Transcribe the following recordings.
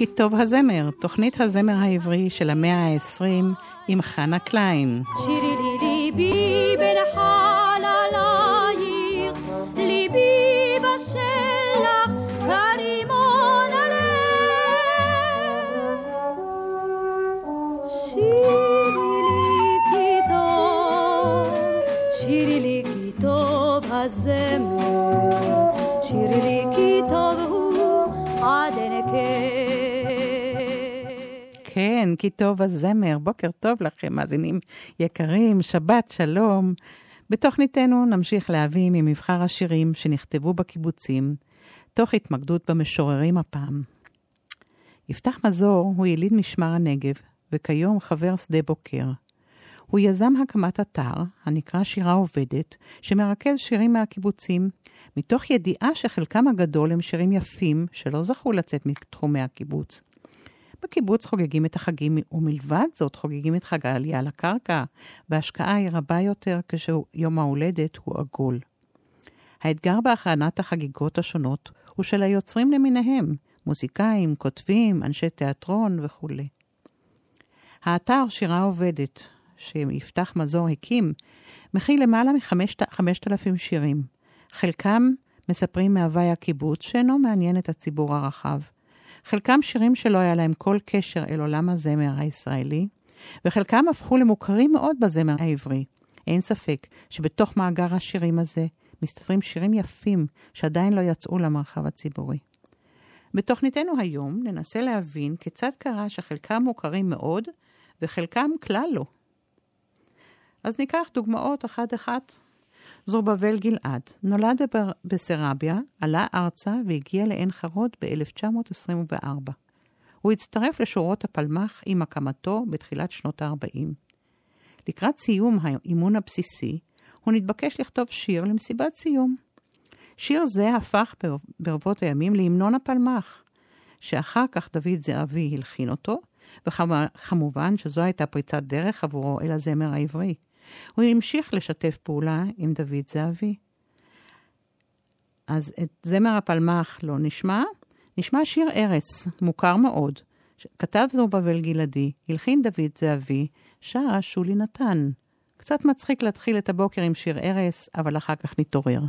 כי טוב הזמר, תוכנית הזמר העברי של המאה ה-20 עם חנה קליין. שירי כי טוב הזמר. בוקר טוב לכם, מאזינים יקרים, שבת שלום. בתוכניתנו נמשיך להביא ממבחר השירים שנכתבו בקיבוצים, תוך התמקדות במשוררים הפעם. יפתח מזור הוא יליד משמר הנגב, וכיום חבר שדה בוקר. הוא יזם הקמת אתר, הנקרא שירה עובדת, שמרכז שירים מהקיבוצים, מתוך ידיעה שחלקם הגדול הם שירים יפים שלא זכו לצאת מתחומי הקיבוץ. בקיבוץ חוגגים את החגים, ומלבד זאת חוגגים את חג העלייה לקרקע, וההשקעה היא רבה יותר כשיום ההולדת הוא עגול. האתגר בהכנת החגיגות השונות הוא של היוצרים למיניהם, מוזיקאים, כותבים, אנשי תיאטרון וכולי. האתר שירה עובדת, שיפתח מזור הקים, מכיל למעלה מחמשת אלפים שירים. חלקם מספרים מהווי הקיבוץ, שאינו מעניין את הציבור הרחב. חלקם שירים שלא היה להם כל קשר אל עולם הזמר הישראלי, וחלקם הפכו למוכרים מאוד בזמר העברי. אין ספק שבתוך מאגר השירים הזה מסתתרים שירים יפים שעדיין לא יצאו למרחב הציבורי. בתוכניתנו היום ננסה להבין כיצד קרה שחלקם מוכרים מאוד וחלקם כלל לא. אז ניקח דוגמאות אחת-אחת זורבבל גלעד נולד בסרביה, עלה ארצה והגיע לעין חרוד ב-1924. הוא הצטרף לשורות הפלמ"ח עם הקמתו בתחילת שנות ה-40. לקראת סיום האימון הבסיסי, הוא נתבקש לכתוב שיר למסיבת סיום. שיר זה הפך ברבות הימים להמנון הפלמ"ח, שאחר כך דוד זהבי הלחין אותו, וכמובן שזו הייתה פריצת דרך עבורו אל הזמר העברי. הוא המשיך לשתף פעולה עם דוד זהבי. אז את זמר הפלמ"ח לא נשמע, נשמע שיר ארץ, מוכר מאוד. כתב זורבבל גלעדי, הלחין דוד זהבי, שרה שולי נתן. קצת מצחיק להתחיל את הבוקר עם שיר ארס, אבל אחר כך נתעורר.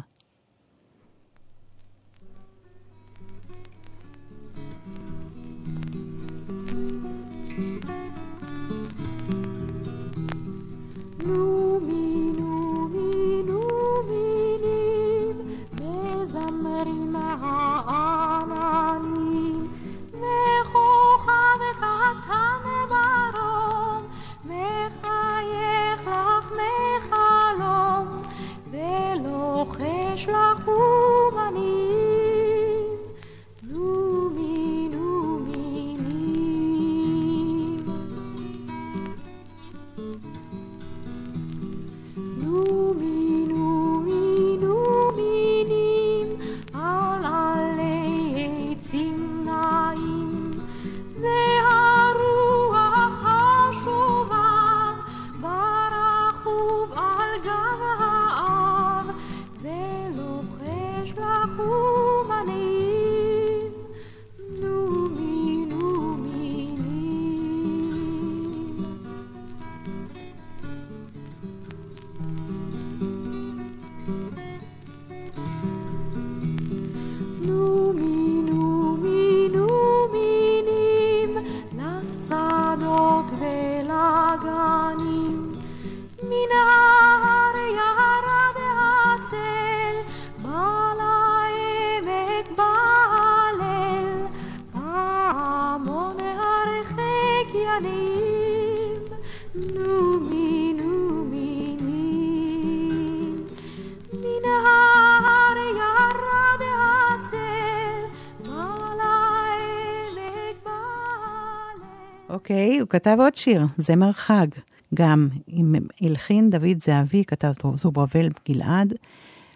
כתב עוד שיר, זמר חג, גם עם הלחין דוד זהבי, כתב זוברבל גלעד.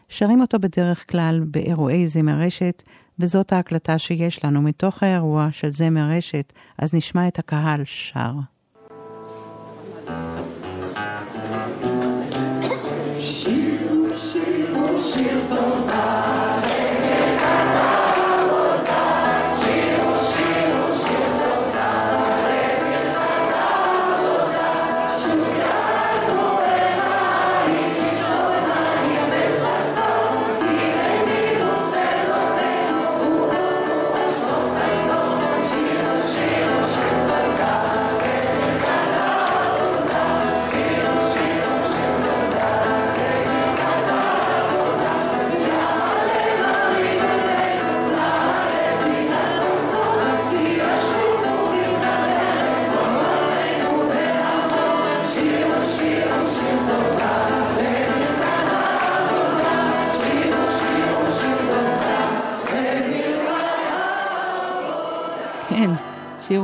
שרים אותו בדרך כלל באירועי זמר רשת, וזאת ההקלטה שיש לנו מתוך האירוע של זמר רשת, אז נשמע את הקהל שר.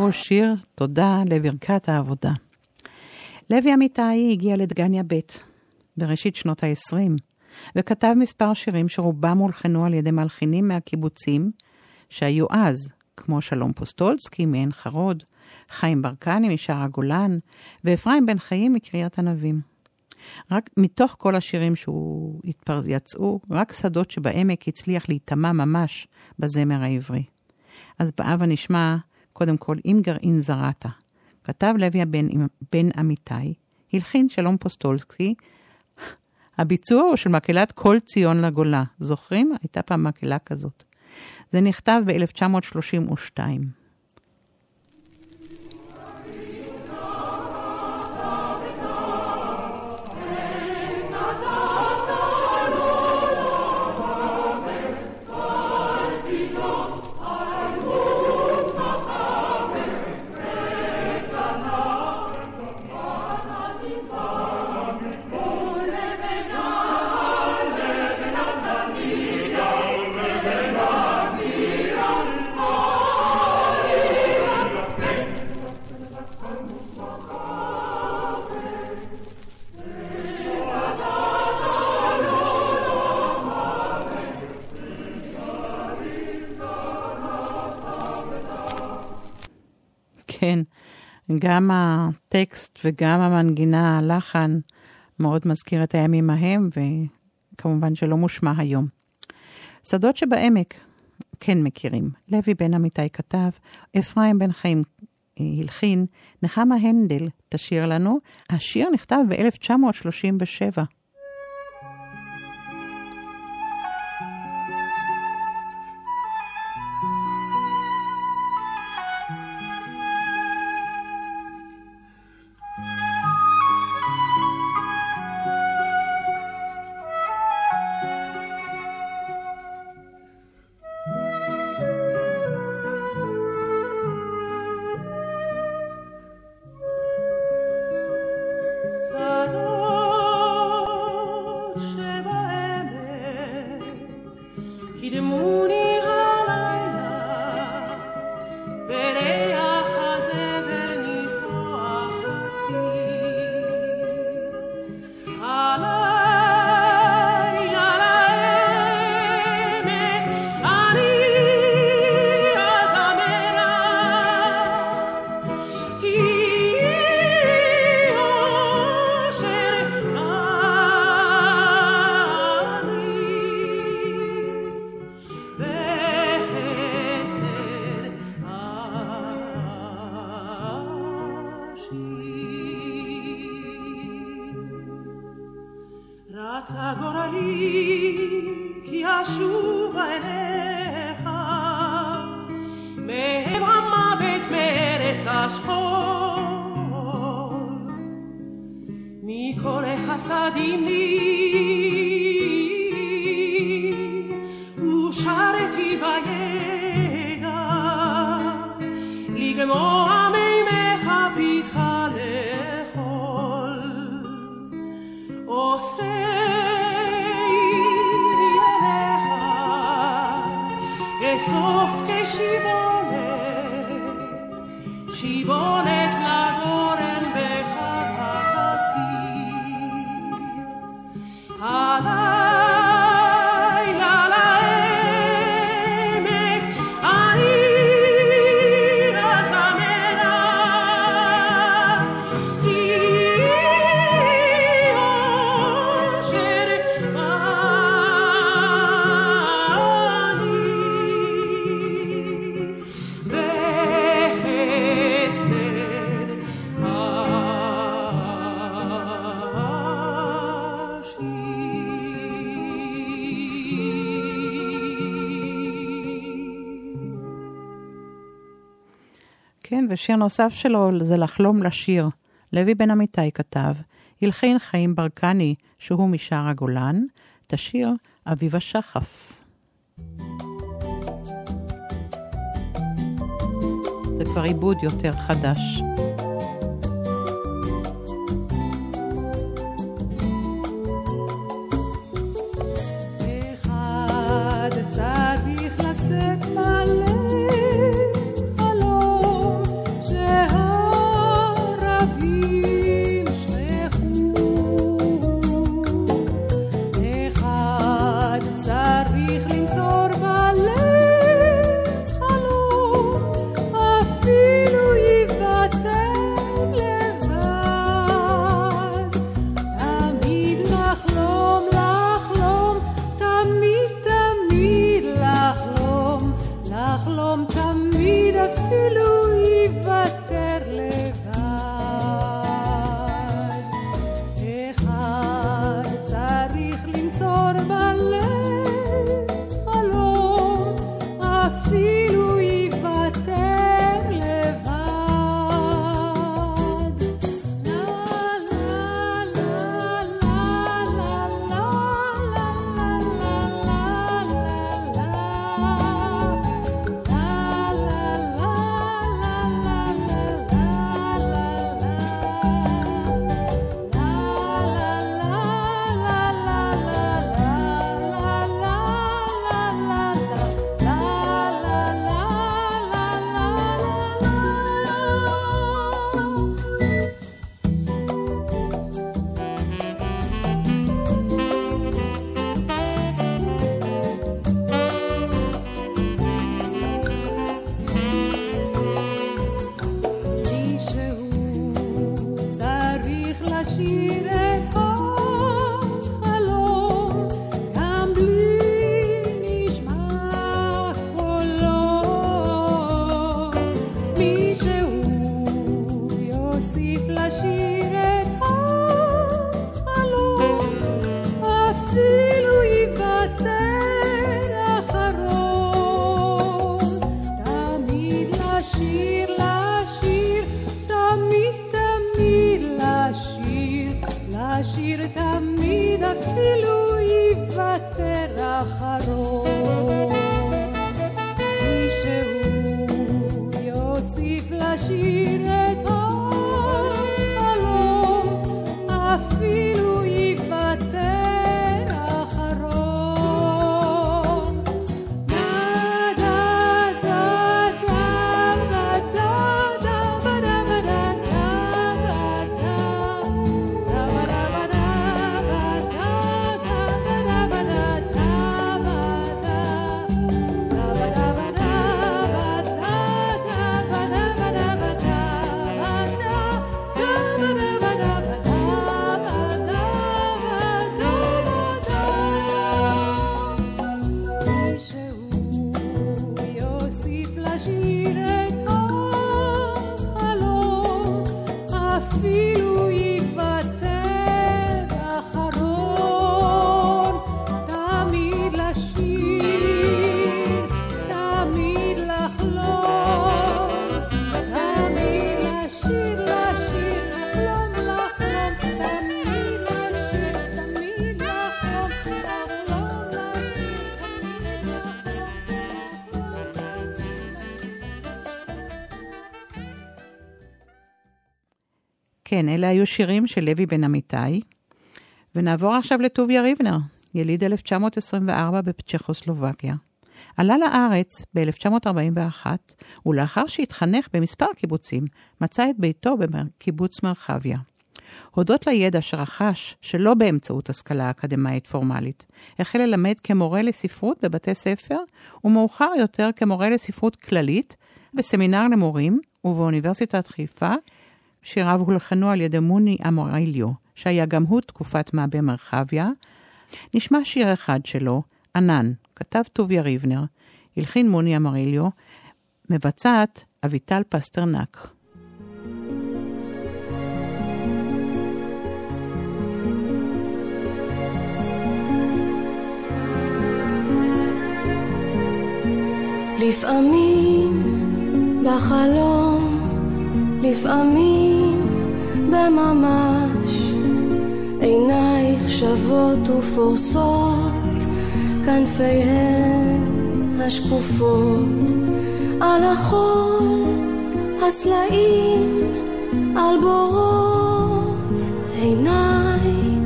שיר הוא שיר תודה לברכת העבודה. לוי אמיתי הגיע לדגניה ב' בראשית שנות ה-20, וכתב מספר שירים שרובם הולחנו על ידי מלחינים מהקיבוצים, שהיו אז, כמו שלום פוסטולסקי מעין חרוד, חיים ברקני משער הגולן, ואפרים בן חיים מקריית ענבים. רק מתוך כל השירים שהוא התפר... יצאו, רק שדות שבעמק הצליח להיטמע ממש בזמר העברי. אז באב נשמע קודם כל עם גרעין זרעת. כתב לוי הבן בן אמיתי, הלחין שלום פוסטולסקי, הביצוע הוא של מקהלת כל ציון לגולה. זוכרים? הייתה פעם מקהלה כזאת. זה נכתב ב-1932. כן, גם הטקסט וגם המנגינה, הלחן, מאוד מזכיר את הימים ההם, וכמובן שלא מושמע היום. שדות שבעמק, כן מכירים. לוי בן אמיתי כתב, אפרים בן חיים הלחין, נחמה הנדל תשאיר לנו. השיר נכתב ב-1937. ושיר נוסף שלו זה לחלום לשיר. לוי בן אמיתי כתב, הלחין חיים ברקני, שהוא משער הגולן, את השיר אביב השחף. זה כבר עיבוד יותר חדש. כן, אלה היו שירים של לוי בן אמיתי. ונעבור עכשיו לטוביה ריבנר, יליד 1924 בצ'כוסלובקיה. עלה לארץ ב-1941, ולאחר שהתחנך במספר קיבוצים, מצא את ביתו בקיבוץ מרחביה. הודות לידע שרכש, שלא באמצעות השכלה אקדמאית פורמלית, החל ללמד כמורה לספרות בבתי ספר, ומאוחר יותר כמורה לספרות כללית בסמינר למורים ובאוניברסיטת חיפה, שיריו הולחנו על ידי מוני אמוריליו, שהיה גם הוא תקופת מה במרחביה. נשמע שיר אחד שלו, ענן, כתב טוביה ריבנר, הלחין מוני אמוריליו, מבצעת אביטל פסטרנק. לפעמים בחלום לפעמים בממש עינייך שוות ופורסות כנפיהן השקופות. על החול הסלעים על בורות עיניי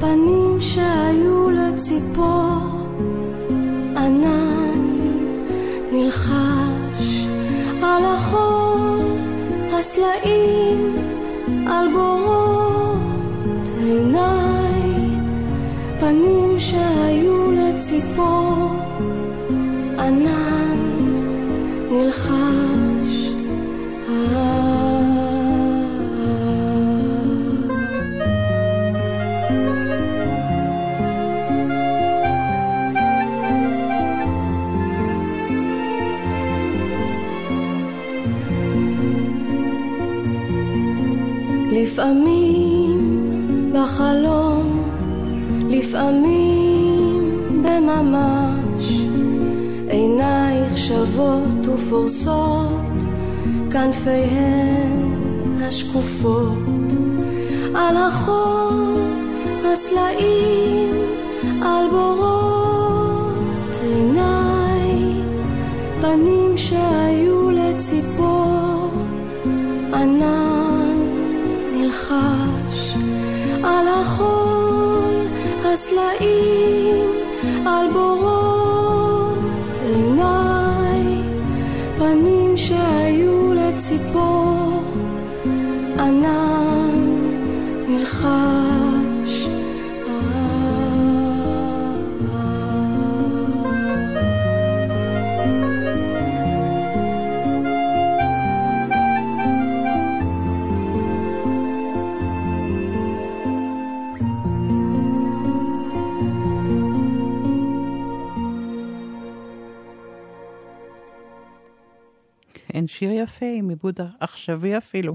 פנים שהיו לציפור ענן נלחש. על החול הסלעים על בורות עיניי, פנים שהיו לציפור, ענן נלחש. לפעמים בחלום, לפעמים בממש, עינייך שוות ופורסות, כנפיהן השקופות, על החול הסלעים, על בורות עיניי, פנים שהיו לציפור, ענן נלחש על החול הסלעים על בורות עיניי פנים שהיו לציפור כן, שיר יפה עם עיבוד עכשווי אפילו.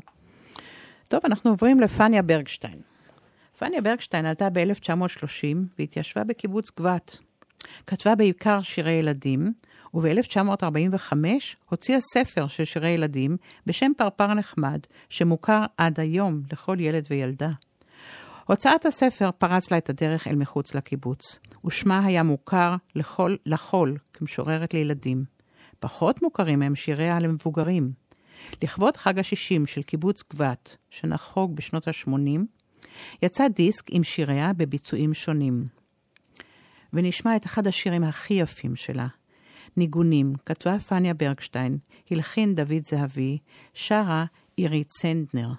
טוב, אנחנו עוברים לפניה ברגשטיין. פניה ברגשטיין עלתה ב-1930 והתיישבה בקיבוץ גבת. כתבה בעיקר שירי ילדים, וב-1945 הוציאה ספר של שירי ילדים בשם פרפר נחמד, שמוכר עד היום לכל ילד וילדה. הוצאת הספר פרץ לה את הדרך אל מחוץ לקיבוץ, ושמה היה מוכר לכל, לחול כמשוררת לילדים. פחות מוכרים הם שיריה למבוגרים. לכבוד חג השישים של קיבוץ גבת, שנחוג בשנות ה-80, יצא דיסק עם שיריה בביצועים שונים. ונשמע את אחד השירים הכי יפים שלה. ניגונים, כתבה פניה ברגשטיין, הלחין דוד זהבי, שרה עירית סנדנר.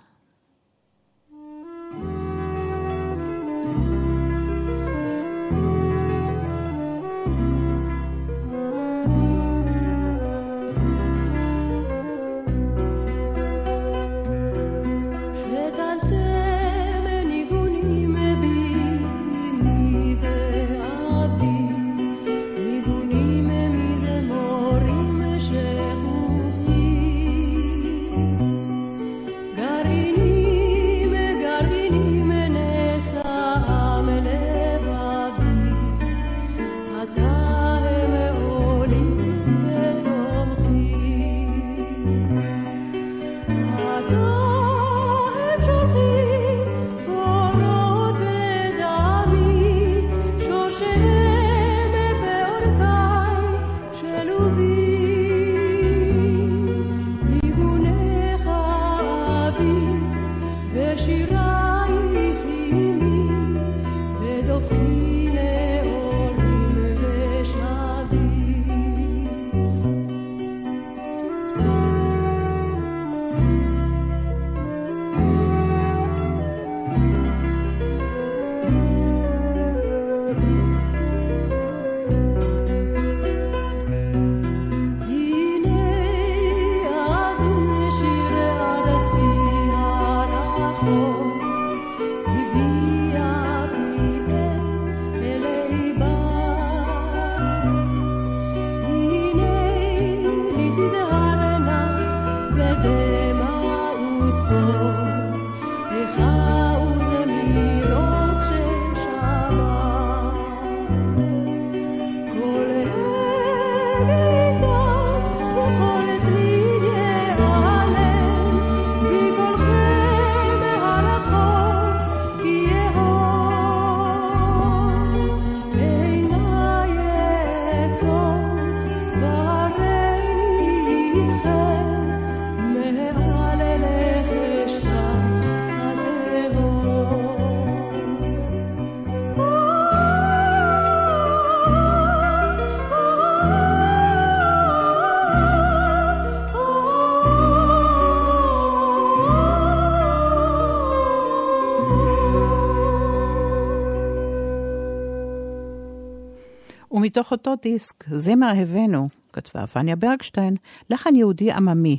ומתוך אותו דיסק, זמר הבאנו, כתבה פניה ברגשטיין, לחן יהודי עממי,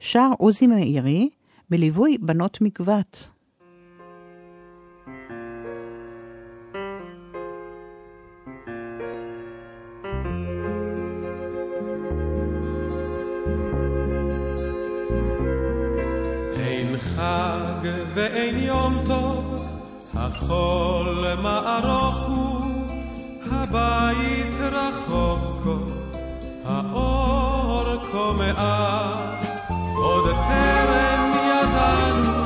שר עוזי מאירי, בליווי בנות מקוות. ואין יום טוב, החול מערוך הוא הבית רחוק כה, האור כה מעט, עוד טרם ידענו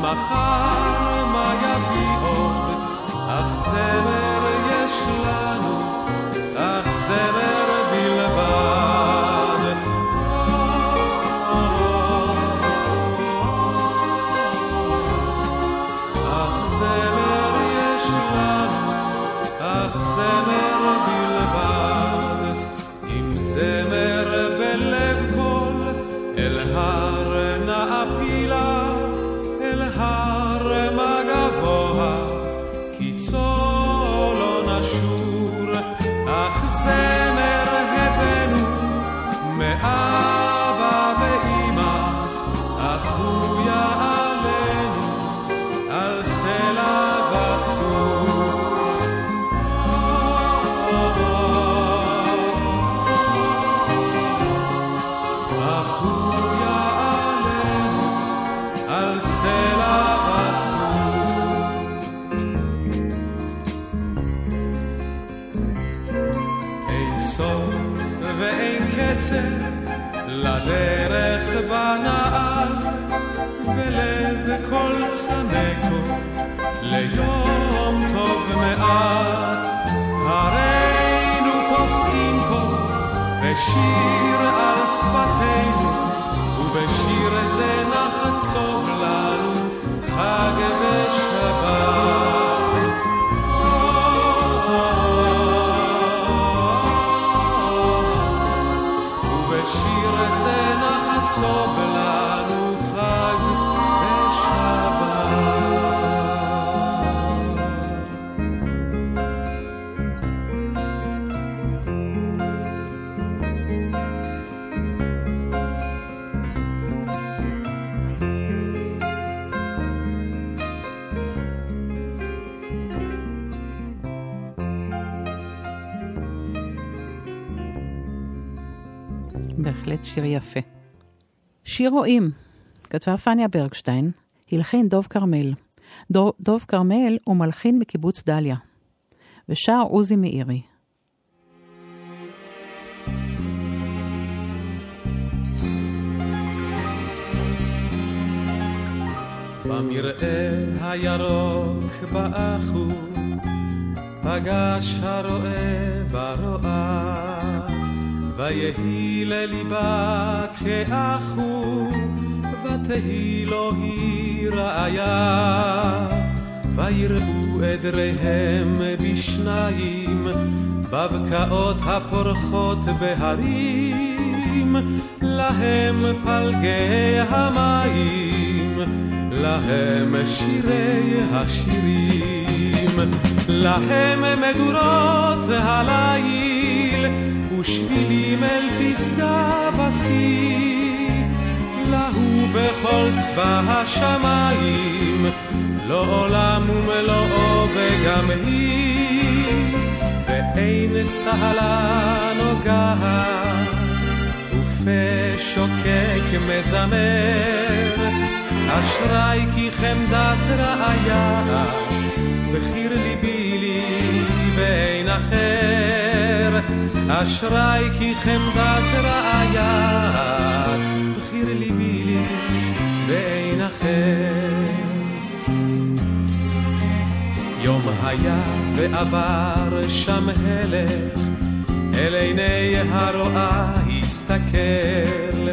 מחר מה יביא עוד, אך זמר ובשיר על שפתנו, שיר יפה. שיר רואים, כתבה פניה ברגשטיין, הלחין דוב כרמל. דוב, כרמל הוא מלחין מקיבוץ דליה. ושר עוזי מאירי. במרעה הירוק באחו, פגש הרועה ברועה, ויהי לליבה כאחו, ותהי לו היא רעיה. ויראו עדריהם בשניים, בבקעות הפורחות בהרים, להם פלגי המים, להם שירי השירים, להם מדורות הליל, ושבילים אל פסגה בשיא, להו בכל צבא השמיים, לא עולם ומלואו וגם היא, ואין צהלה נוגעת, ופה שוקק מזמר, אשרי כי חמדת רעיה, בחיר ליבי לי ואין אחר, אשרי כי חמדת רעיה, בחיר ליבי לי ואין אחר. יום היה ועבר שם הלך, אל עיני הרועה הסתכל,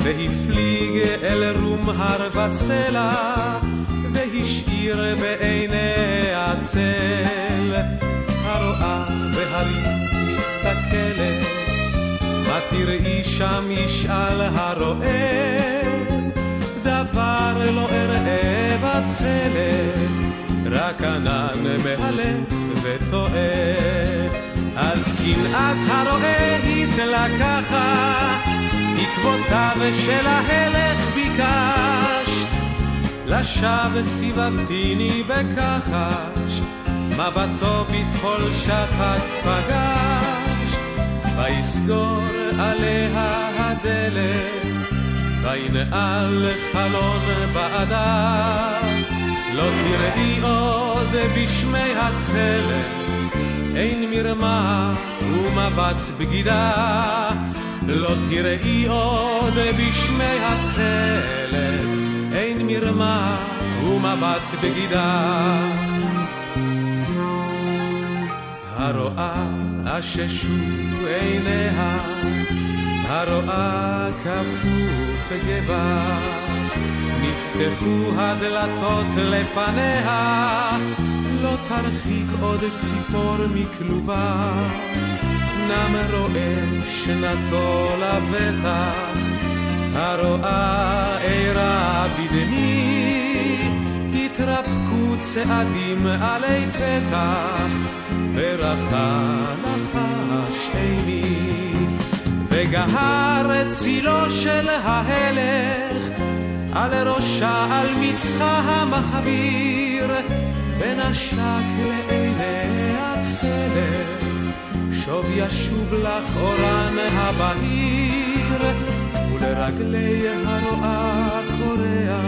והפליג אל רום הר וסלע, והשאיר בעיני הצל. מסתכלת, מה תראי שם ישאל הרועה, דבר לא אראה בתכלת. רק ענן מהלך וטועה. אז קנאת הרועה התלקחה, עקבותיו של ההלך ביקשת. לשווא סיבבתיני בכחש, מבטו בטחול שחק פגשת. ויסגור עליה הדלת, וינעל חלון בעדה. לא תראי עוד בשמי התכלת, אין מרמה ומבט בגידה. לא תראי עוד בשמי התכלת, אין מרמה ומבט בגידה. הרואה אששו עיניה, הרואה כפוף גבה. נפתחו הדלתות לפניה, לא תרחיק עוד ציפור מכלובה. נם רואה שנתו לבטח, הרואה ערה בדמי, התרפקו צעדים עלי פתח, ברכה נחש עיני, וגהר צילו של ההלך, על ראשה, על מצחה המחביר, ונשק לעיני התכלת, שוב ישוב לך אורן הבהיר, ולרגלי הרועה קורע,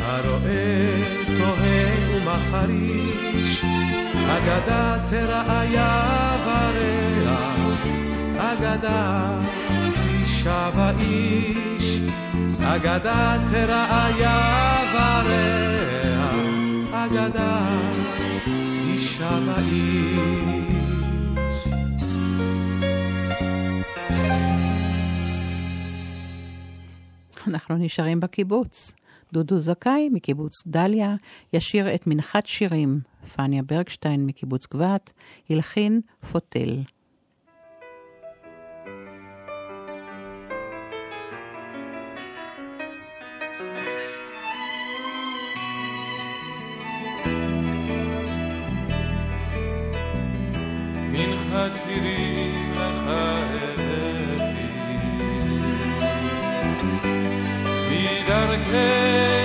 הרועה תוהה ומחריש, אגדה תרעיה ורע, אגדה שבה איש, אגדה תרעיה ורע, אגדה אישה ואיש. אנחנו נשארים בקיבוץ. דודו זכאי מקיבוץ דליה ישיר את מנחת שירים פניה ברגשטיין מקיבוץ גבת ילחין פוטל. מדרכנך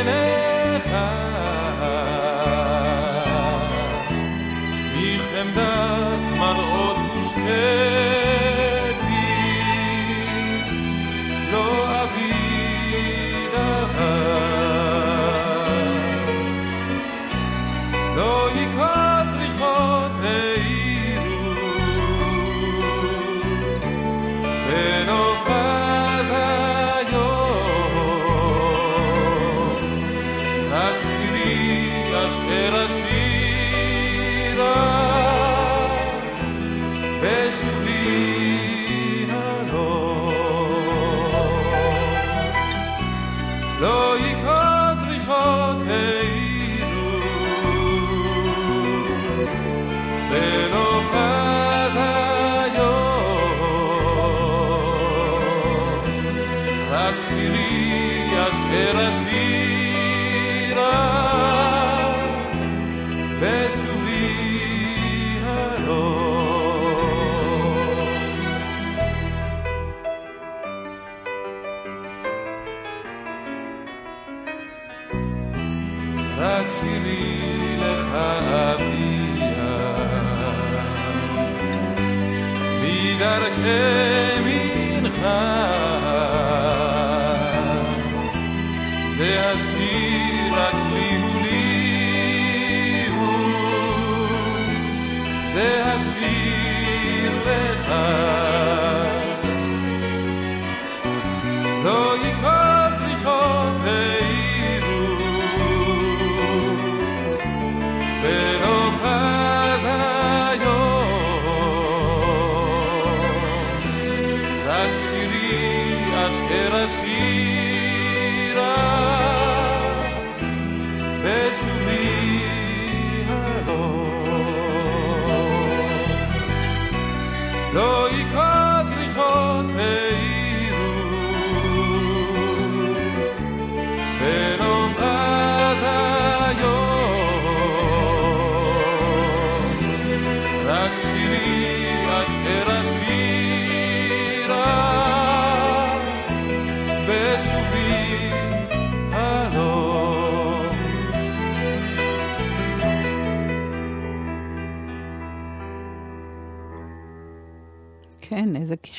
רק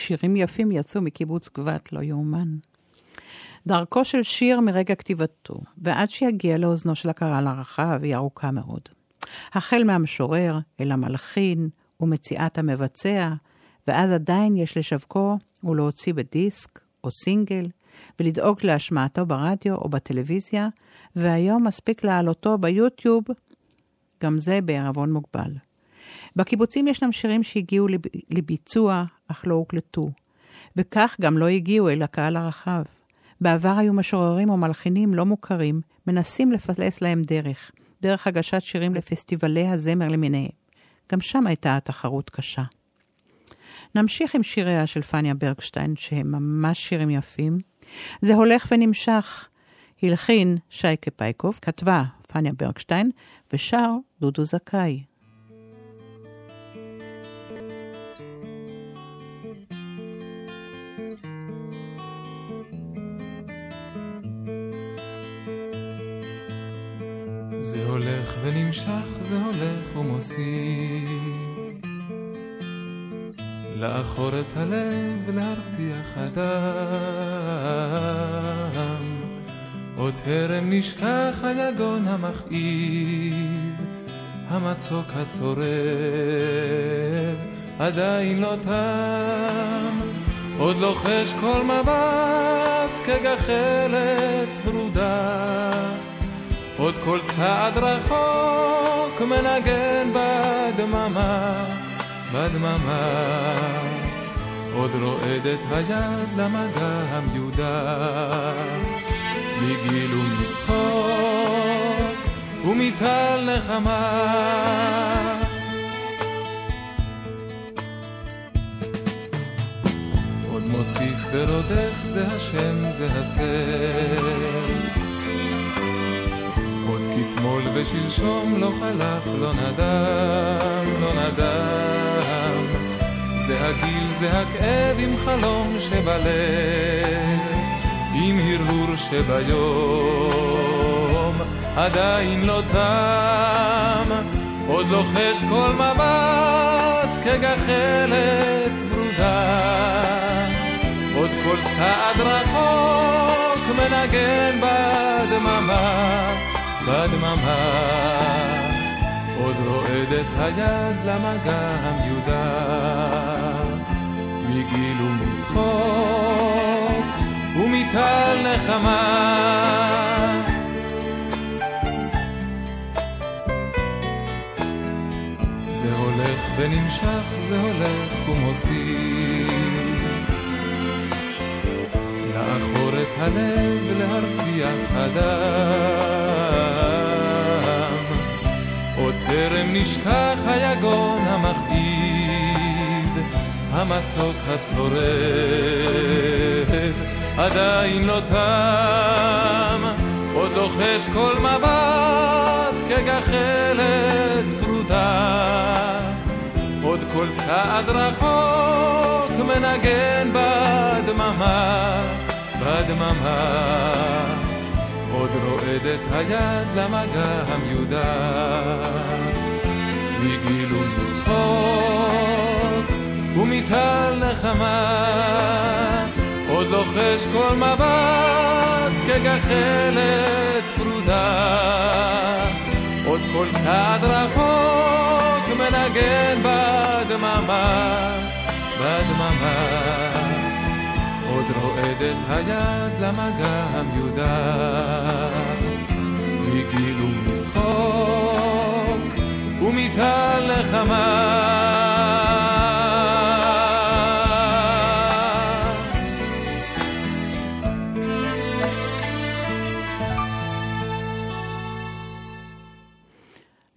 שירים יפים יצאו מקיבוץ גבת, לא יאומן. דרכו של שיר מרגע כתיבתו, ועד שיגיע לאוזנו של הקהל הרחב, היא ארוכה מאוד. החל מהמשורר, אל המלחין ומציאת המבצע, ואז עדיין יש לשווקו ולהוציא בדיסק או סינגל, ולדאוג להשמעתו ברדיו או בטלוויזיה, והיום מספיק להעלותו ביוטיוב, גם זה בערבון מוגבל. בקיבוצים ישנם שירים שהגיעו לב... לביצוע, אך לא הוקלטו, וכך גם לא הגיעו אל הקהל הרחב. בעבר היו משוררים או מלחינים לא מוכרים, מנסים לפלס להם דרך, דרך הגשת שירים לפסטיבלי הזמר למיניהם. גם שם הייתה התחרות קשה. נמשיך עם שיריה של פניה ברגשטיין, שהם ממש שירים יפים. זה הולך ונמשך. הלחין שייקה פייקוב, כתבה פניה ברגשטיין, ושר דודו זכאי. ונמשך, זה הולך ומוסיף. לעכור את הלב ולהרתיח אדם. עוד טרם נשכח היגון המכאיב המצוק הצורב עדיין לא תם. עוד לוחש כל מבט כגחלת ורודה עוד כל צעד רחוק מנגן בדממה, בדממה. עוד רועדת היד למגע המיודע, מגיל ומשחוק ומטל נחמה. עוד מוסיף ורודף זה השם זה הצל. עוד כתמול ושלשום לא חלף, לא נדם, לא נדם. זה הגיל, זה הכאב עם חלום שבלב, עם הרהור שביום, עדיין לא תם, עוד לוחש כל מבט כגחלת ורודה, עוד כל צעד רחוק מנגן בדממה, בדממה. עוד רועדת היד למגע המיודע, מגיל ומשחוק ומטל נחמה. זה הולך ונמשך, זה הולך ומוסיף. הלב, להרתיח אדם. עוד טרם נשכח היגון המכאיב, המצוק הצורב, עדיין לא תם, עוד לוחש כל מבט כגחלת פרודה, עוד כל צעד רחוק מנגן בדממה, בדממה. עוד רועדת היד למגע המיודע, מגיל ומשחוק ומטל נחמה, עוד לוחש כל מבט כגחלת פרודה, עוד כל צעד רחוק מנגן בדממה, בדממה. עוד רועדת היד למגע המיודע, מגיל ומשחוק ומטל נחמה.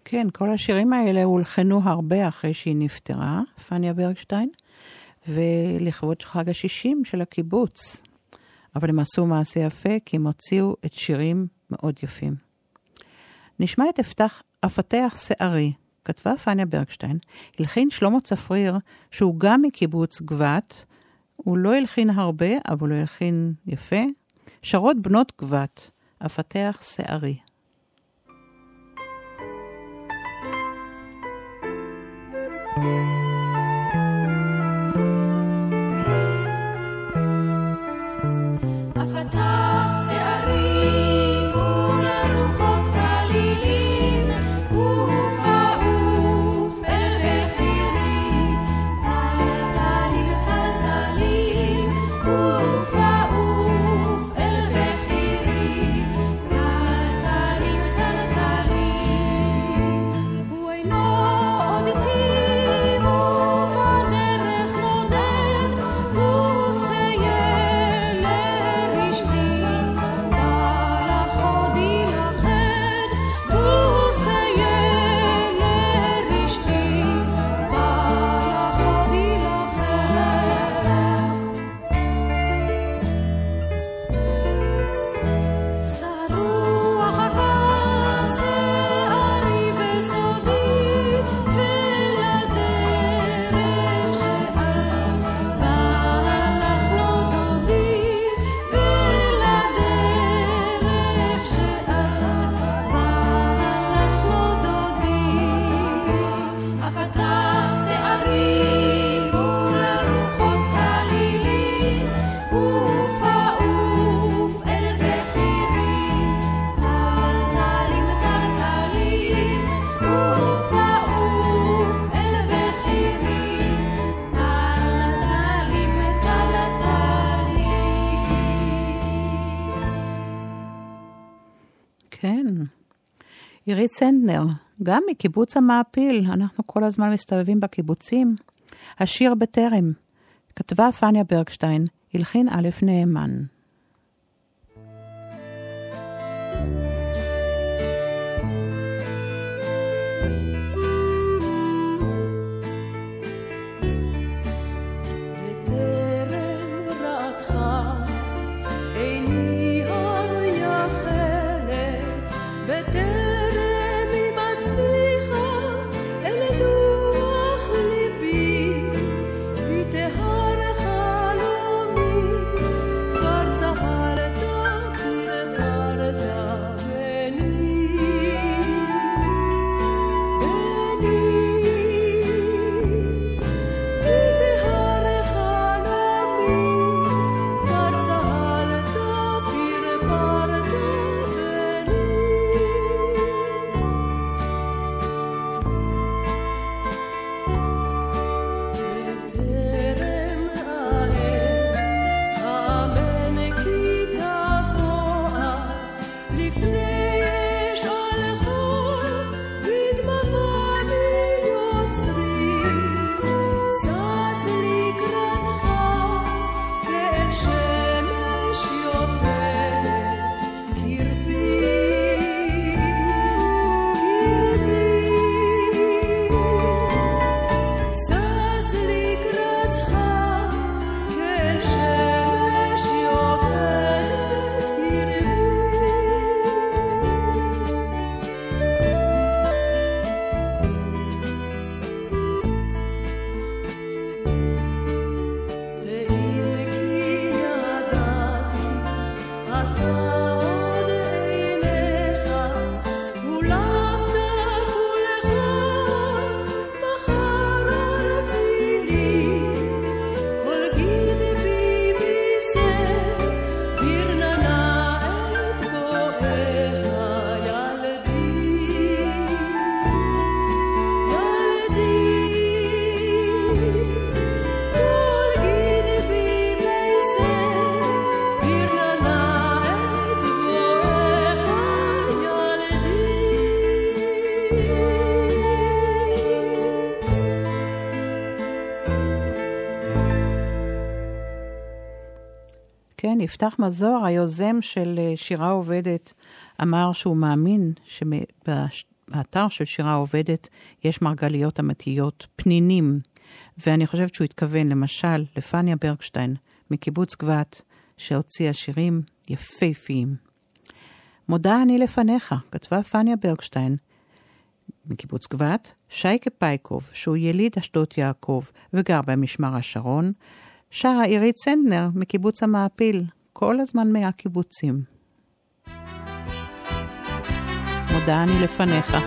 כן, כל השירים האלה הולחנו הרבה אחרי שהיא נפטרה, פניה ברגשטיין, ולכבוד חג השישים של הקיבוץ. אבל הם עשו מעשה יפה, כי הם הוציאו את שירים מאוד יפים. נשמע את אפתח, אפתח שערי, כתבה פניה ברגשטיין, הלחין שלמה צפריר, שהוא גם מקיבוץ גבת, הוא לא הלחין הרבה, אבל הוא הלחין יפה. שרות בנות גבת, אפתח שערי. אפתח עירית סנדנר, גם מקיבוץ המעפיל, אנחנו כל הזמן מסתובבים בקיבוצים. השיר בטרם, כתבה פניה ברגשטיין, הלחין א' נאמן. כן, יפתח מזור, היוזם של אה, שירה עובדת, אמר שהוא מאמין שבאתר של שירה עובדת יש מרגליות אמיתיות, פנינים. ואני חושבת שהוא התכוון למשל לפניה ברגשטיין מקיבוץ גבת, שהוציאה שירים יפהפיים. מודה אני לפניך, כתבה פניה ברגשטיין מקיבוץ גבת, שייקה פייקוב, שהוא יליד אשדות יעקב וגר במשמר השרון, שרה עירית סנדנר מקיבוץ המעפיל, כל הזמן מהקיבוצים. מודה אני לפניך.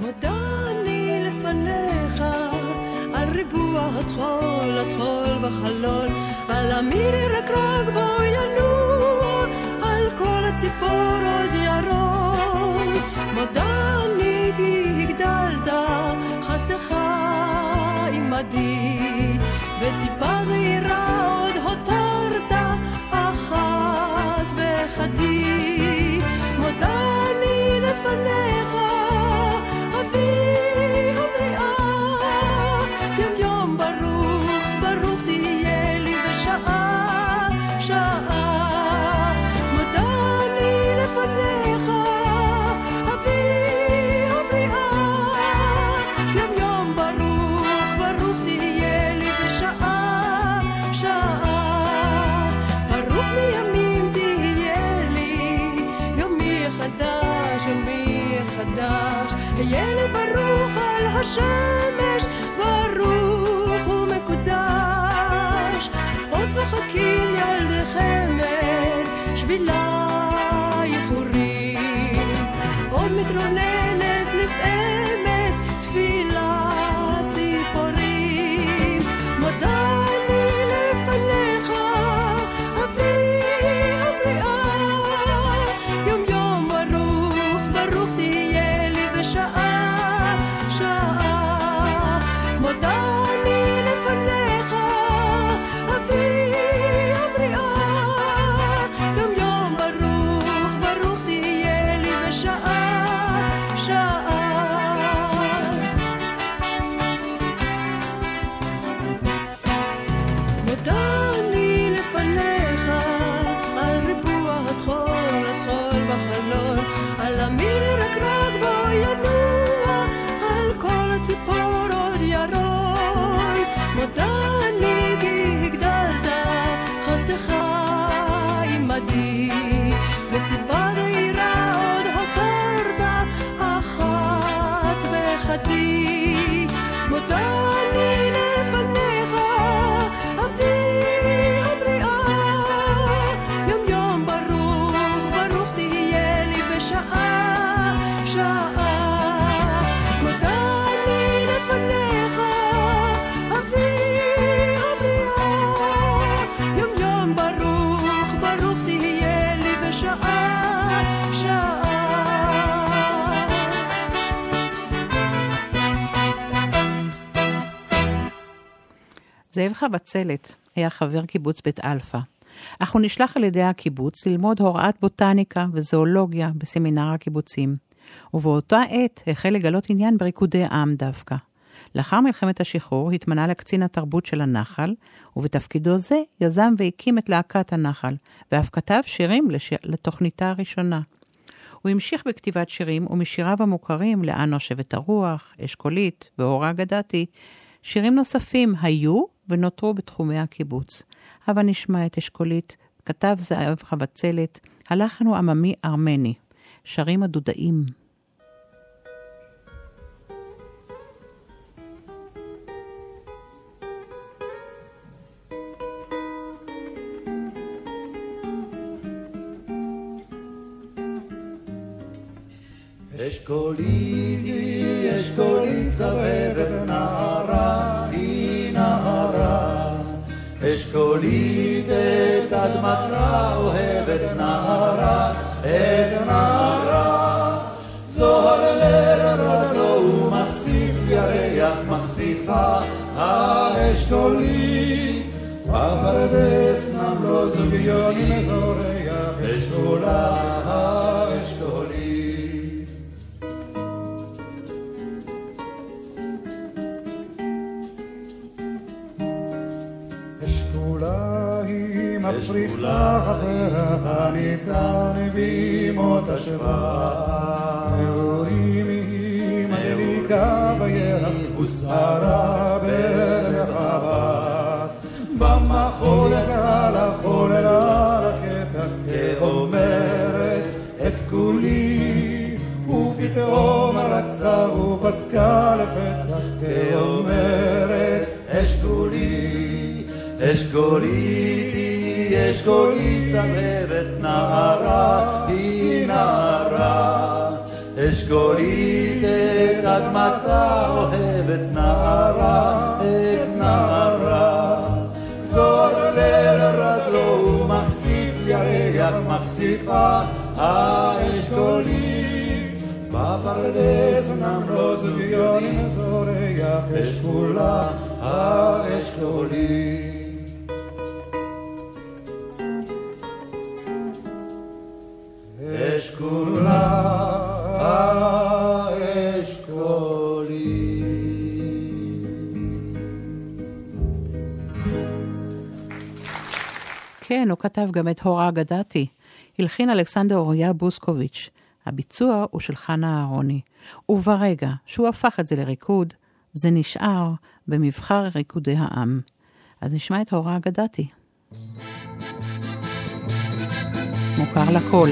מודה אני לפניך על ריבוע הטחול, הטחול בחלון, על המירי רקרק בו ינוע, על כל הציפור עוד ירון. מודה אני כי הגדלת, עמדי, וטיפה זהירה עוד הותרת, אחת בחדי. מודה אני לפניך, זאב חבצלת היה חבר קיבוץ בית אלפא, אך הוא נשלח על ידי הקיבוץ ללמוד הוראת בוטניקה וזואולוגיה בסמינר הקיבוצים, ובאותה עת החל לגלות עניין בריקודי עם דווקא. לאחר מלחמת השחרור התמנה לקצין התרבות של הנחל, ובתפקידו זה יזם והקים את להקת הנחל, ואף כתב שירים לש... לתוכניתה הראשונה. הוא המשיך בכתיבת שירים, ומשיריו המוכרים לאן נושבת הרוח, אשכולית והורה אגדתי, שירים נוספים היו ונותרו בתחומי הקיבוץ. הבה נשמע את אשכולית, כתב זאב חבצלת, הלחן הוא עממי ארמני. שרים הדודאים. אשכולית היא אשכולית סבבת נערה. אשכולית את אדמתה אוהבת נערה, את נערה. זוהר לרדו ומחשיף ירח מחשיפה האשכולית. בפרדס נמלו זוגיות מזורח אשכולה הפרח הניתן בימות השבעה. נעורים היא מדליקה בירח ושערה ברחבה. על החול אל הרקטה כאומרת את כולי ופתאום רצה ופסקה לפתח כאומרת אשכולי אשכולי אשכולי צמרת נערה היא נערה. אשכולית את אדמתה אוהבת נערה את נערה. זור ליל רגלו ומחשיף ירח מחשיפה. האשכולית בפרדס נמלוז ויונים זורח אשכולה האשכולית כתב גם את הורה אגדתי. הלחין אלכסנדר אוריה בוסקוביץ'. הביצוע הוא של חנה אהרוני. וברגע שהוא הפך את זה לריקוד, זה נשאר במבחר ריקודי העם. אז נשמע את הורה אגדתי. מוכר לכל.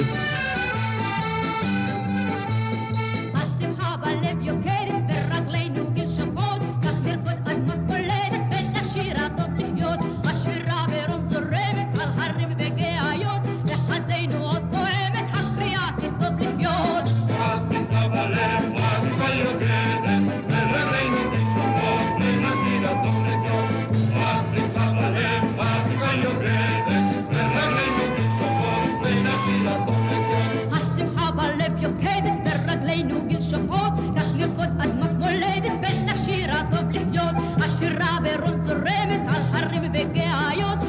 אדמת מולדת ונשיר הטוב לחיות. השירה ברום זורמת על הרים וגאיות,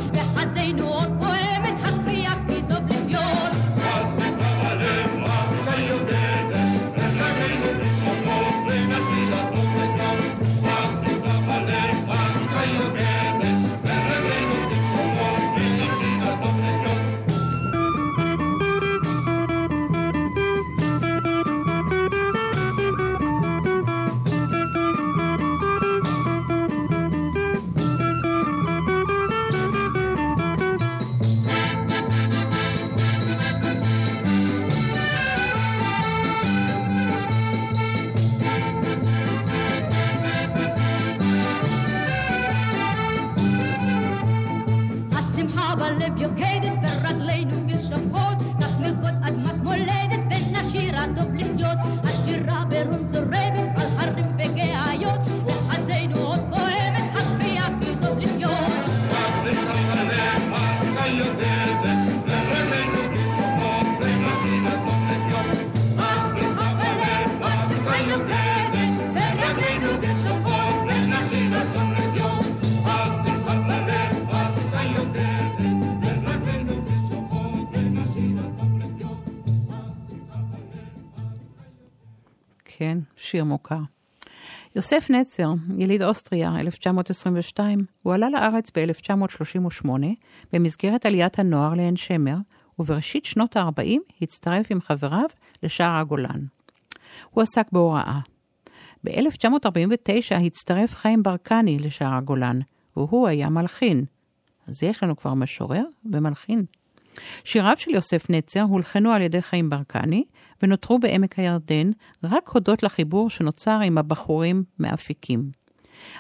uneducated שיר מוכר. יוסף נצר, יליד אוסטריה, 1922, הוא עלה לארץ ב-1938 במסגרת עליית הנוער לעין שמר, ובראשית שנות ה-40 הצטרף עם חבריו לשער הגולן. הוא עסק בהוראה. ב-1949 הצטרף חיים ברקני לשער הגולן, והוא היה מלחין. אז יש לנו כבר משורר ומלחין. שיריו של יוסף נצר הולחנו על ידי חיים ברקני, ונותרו בעמק הירדן רק הודות לחיבור שנוצר עם הבחורים מאפיקים.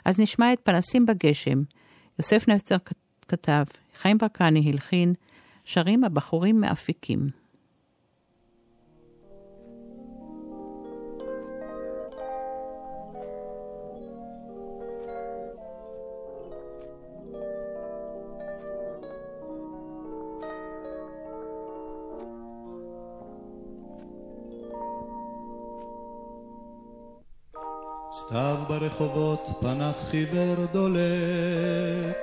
אז נשמע את פנסים בגשם. יוסף נצר כתב, חיים ברקני הלחין, שרים הבחורים מאפיקים. סתיו ברחובות, פנס חיוור דולק.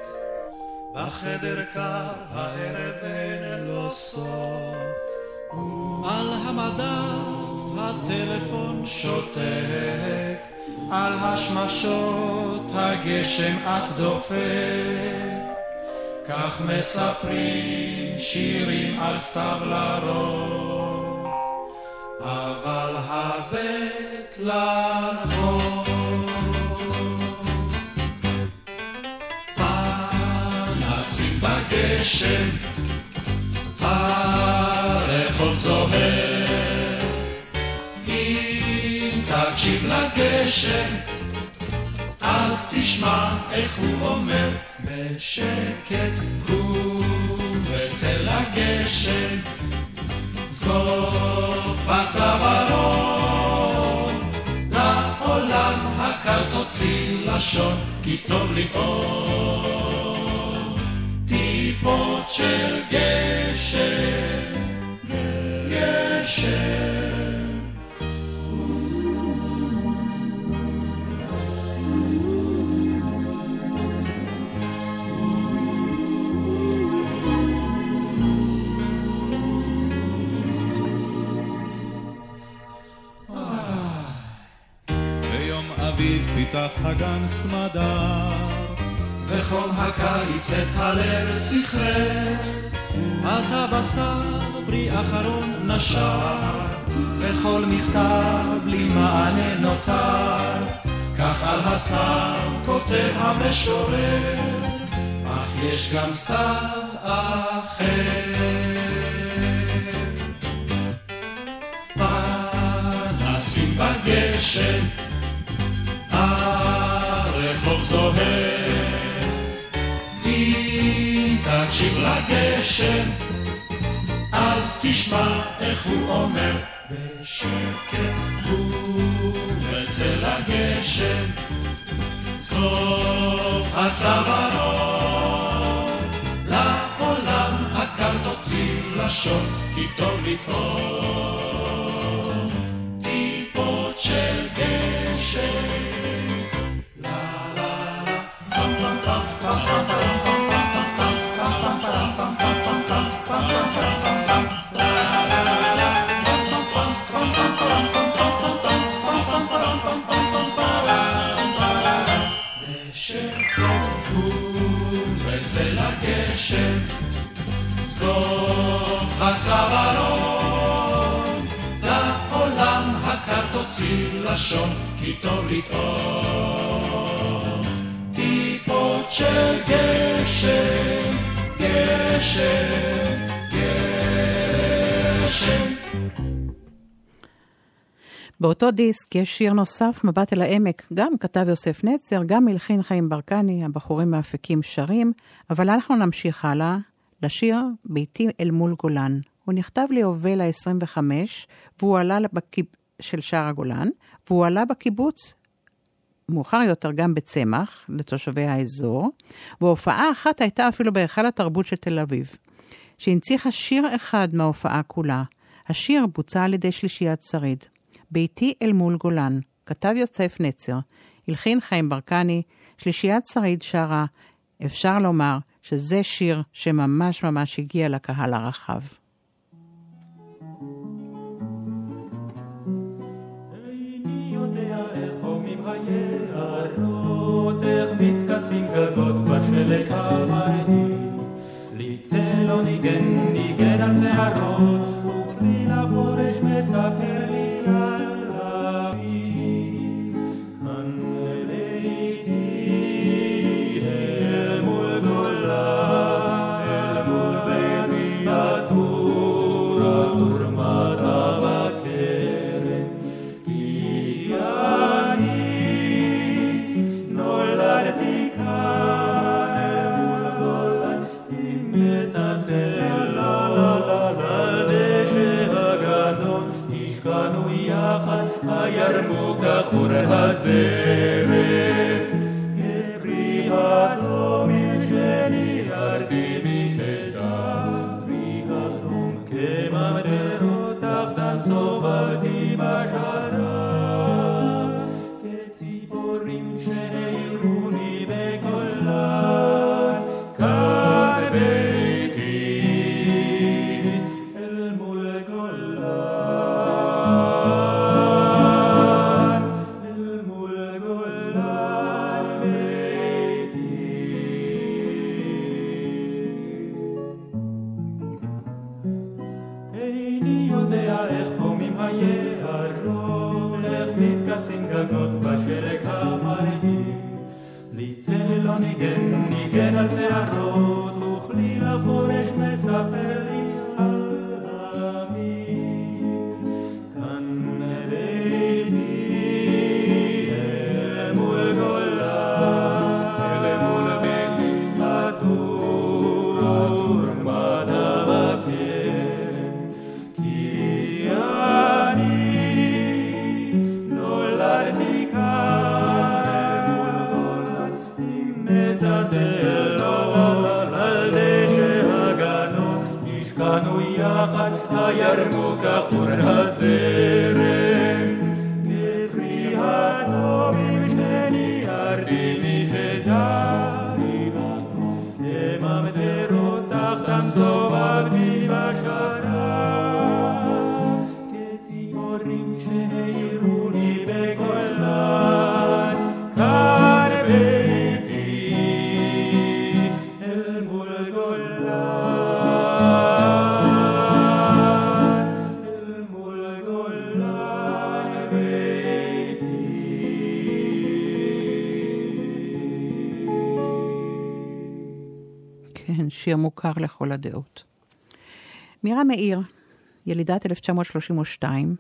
בחדר קר, הערב אין לו סוף. על המדף הטלפון שותק, על השמשות הגשם את דופק. כך מספרים שירים על סתיו לרוב, אבל הבט לרחוב. בגשם, הרחוב זוהר, אם תקשיב לגשם, אז תשמע איך הוא אומר. בשקט הוא בצל הגשם זקוף בצווארון לעולם הקל תוציא לשון כי טוב לטעון טיפות של גשם. גשם אביב פיתח הגן סמדר, וחום הקיץ את הלב סחרר. אתה בסתיו פרי אחרון נשר, וכל מכתב בלי מענה נותר, כך על הסתיו כותב המשורר, אך יש גם סתיו אחר. פנסים בגשם הרחוב זוהר, תקשיב לגשם, אז תשמע איך הוא אומר. בשקט, הוא בצל הגשם, צחוק הצווארון, לעולם הקר תוציא לשון, כי טוב לטעון, טיפות של גשם. הגשם, סגוף הצווארון, לעולם הקר תוציא לשון, כי טוב לטעון. טיפות של גשם, גשם, גשם. באותו דיסק יש שיר נוסף, מבט אל העמק, גם כתב יוסף נצר, גם מלחין חיים ברקני, הבחורים מאפיקים שרים, אבל אנחנו נמשיך הלאה לשיר ביתי אל מול גולן. הוא נכתב ליובל ה-25, והוא עלה בקיב... של שער הגולן, והוא עלה בקיבוץ מאוחר יותר גם בצמח, לתושבי האזור, והופעה אחת הייתה אפילו בהיכל התרבות של תל אביב, שהנציחה שיר אחד מההופעה כולה. השיר בוצע על ידי שלישיית שריד. ביתי אל מול גולן, כתב יוסף נצר, הלחין חיים ברקני, שלישיית שריד שרה, אפשר לומר שזה שיר שממש ממש הגיע לקהל הרחב. מתכסים גגות בשלג המרהיב. לי צלו ניגן, ניגן על שערות, וכלי לחורש מספר לי Surhaze. מוכר לכל הדעות. מירה מאיר, ילידת 1932,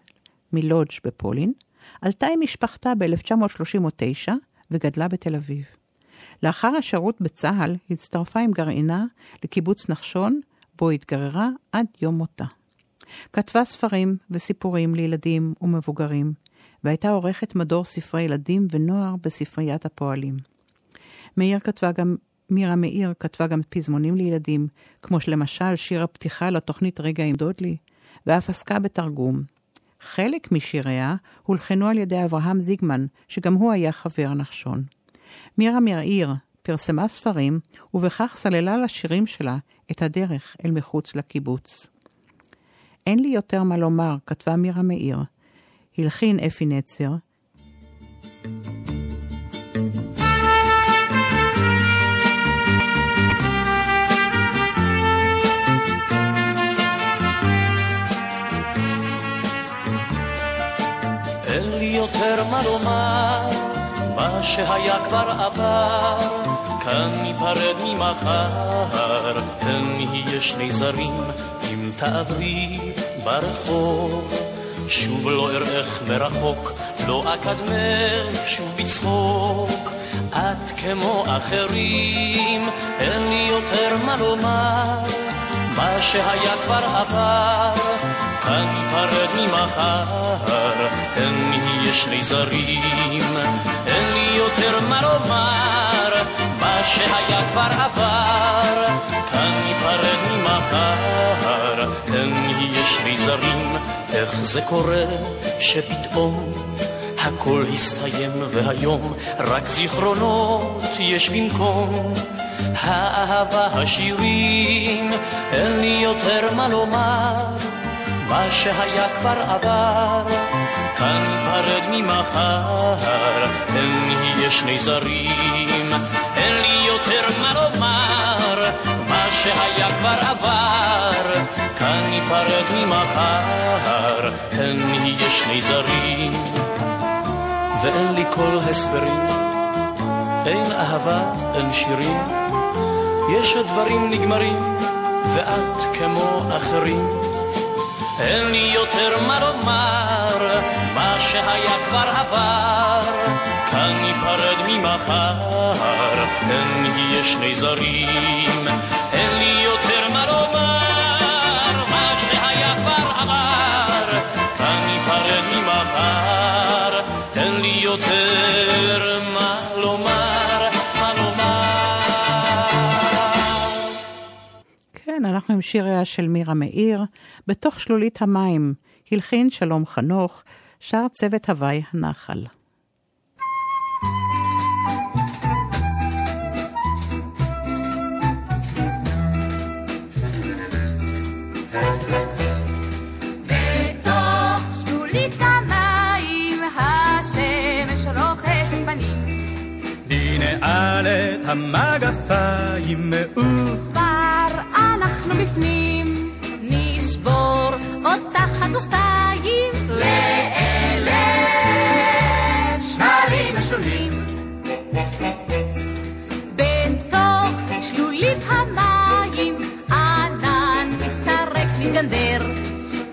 מלודג' בפולין, עלתה עם משפחתה ב-1939 וגדלה בתל אביב. לאחר השירות בצה"ל הצטרפה עם גרעינה לקיבוץ נחשון, בו התגררה עד יום מותה. כתבה ספרים וסיפורים לילדים ומבוגרים, והייתה עורכת מדור ספרי ילדים ונוער בספריית הפועלים. מאיר כתבה גם, מירה מאיר כתבה גם פזמונים לילדים, כמו שלמשל שיר הפתיחה לתוכנית רגע עם דודלי, ואף עסקה בתרגום. חלק משיריה הולחנו על ידי אברהם זיגמן, שגם הוא היה חבר נחשון. מירה מאיר פרסמה ספרים, ובכך סללה לשירים שלה את הדרך אל מחוץ לקיבוץ. אין לי יותר מה לומר, כתבה מירה מאיר. הלחין אפי נצר, אין יותר מה שהיה כבר עבר, כאן ניפרד ממחר, כאן נהיה שני זרים, אם תעברי ברחוב. שוב לא אראך מרחוק, לא אקדמך שוב בצחוק. את כמו אחרים, אין לי יותר מה לומר, מה שהיה כבר עבר, כאן ניפרד ממחר, נהיה שני זרים. אין לי יותר מה לומר, מה שהיה כבר עבר, כאן ניפרד ממחר, כאן נהיה שני זרים. איך זה קורה שפתאום הכל הסתיים והיום רק זיכרונות יש במקום האהבה השירים אין לי יותר מה לומר מה שהיה כבר עבר ניפרד ממחר אין נהיה שני זרים. אין לי יותר מה לומר מה שהיה כבר עבר. כאן ניפרד ממחר כאן נהיה שני זרים. ואין לי כל הסברים, אין אהבה, אין שירים, יש הדברים נגמרים, ואת כמו אחרים. אין לי יותר מה לומר, מה שהיה כבר עבר, כאן ניפרד ממחר, כאן נהיה שני זרים. שיריה של מירה מאיר, בתוך שלולית המים, הלחין שלום חנוך, שר צוות הוואי הנחל. בתוך שלולית לנו שתיים לאלף שברים משונים בתוך שלולית המים ענן מסתרק מתגנדר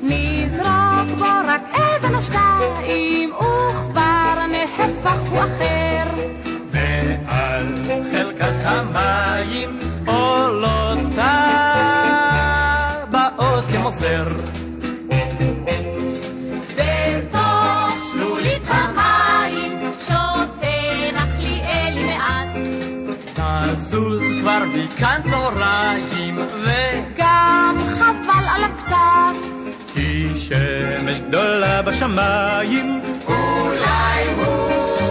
נזרוק בו רק אבן או שתיים וכבר נהפך הוא אחר. ועל חלקת המים עולות ה... מכאן צהריים, גם חבל עליו קצת. וכי שמש גדולה בשמיים, אולי הוא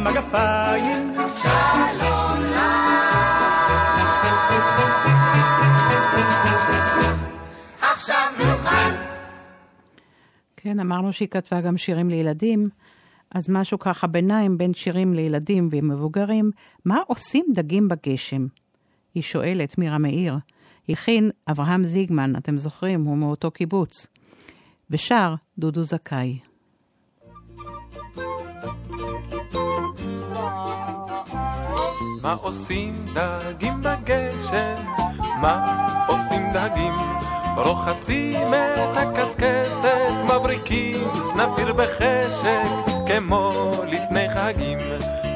ננעל מגפיים. שלום לך. עכשיו נוכל. כן, אמרנו שהיא כתבה גם שירים לילדים, אז משהו ככה ביניים בין שירים לילדים ומבוגרים, מה עושים דגים בגשם? היא שואלת, מירה מאיר. הלחין אברהם זיגמן, אתם זוכרים, הוא מאותו קיבוץ. ושר דודו זכאי. מה עושים דגים בגשם? מה עושים דגים? רוחצים את הקשקשת, מבריקים סנפיר בחשק, כמו לפני חגים,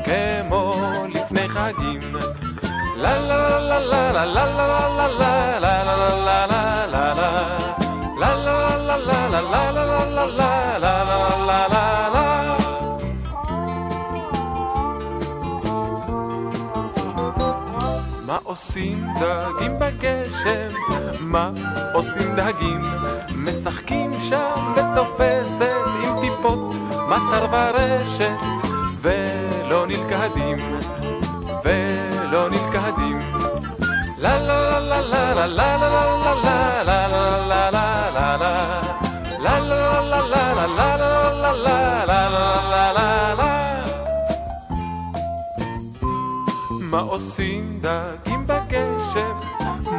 כמו לפני חגים. לה לה לה לה לה לה לה לה לה לה לה לה עושים דגים בגשם? מה עושים דגים? משחקים שם בתופסת עם טיפות מטר ורשת ולא נלכדים, ולא נלכדים. לה לה לה לה לה לה לה לה לה לה לה לה לה לה לה לה לה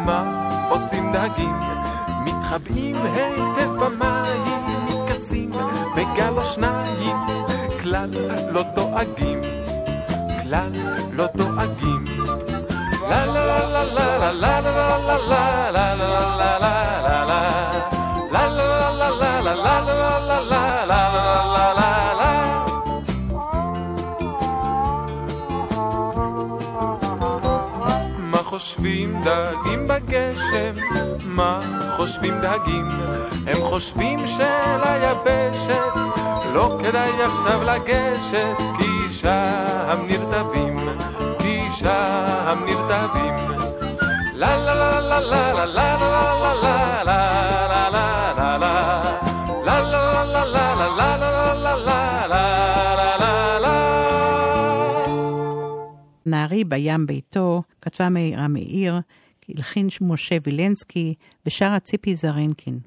מה עושים דגים? מתחבאים היטב במים, מתכסים בגל או שניים, כלל לא דואגים, כלל לא דואגים. לה לה לה לה לה לה לה לה לה לה לה לה חושבים דגים בגשם? מה חושבים דגים? הם חושבים שליבשת לא כדאי עכשיו לגשת כי שם נרטבים, כי שם נרטבים לה לה לה לה לה לה לה לה נערי בים ביתו, כתבה מאירה מאיר, הלחין משה וילנסקי, ושרה ציפי זרנקין.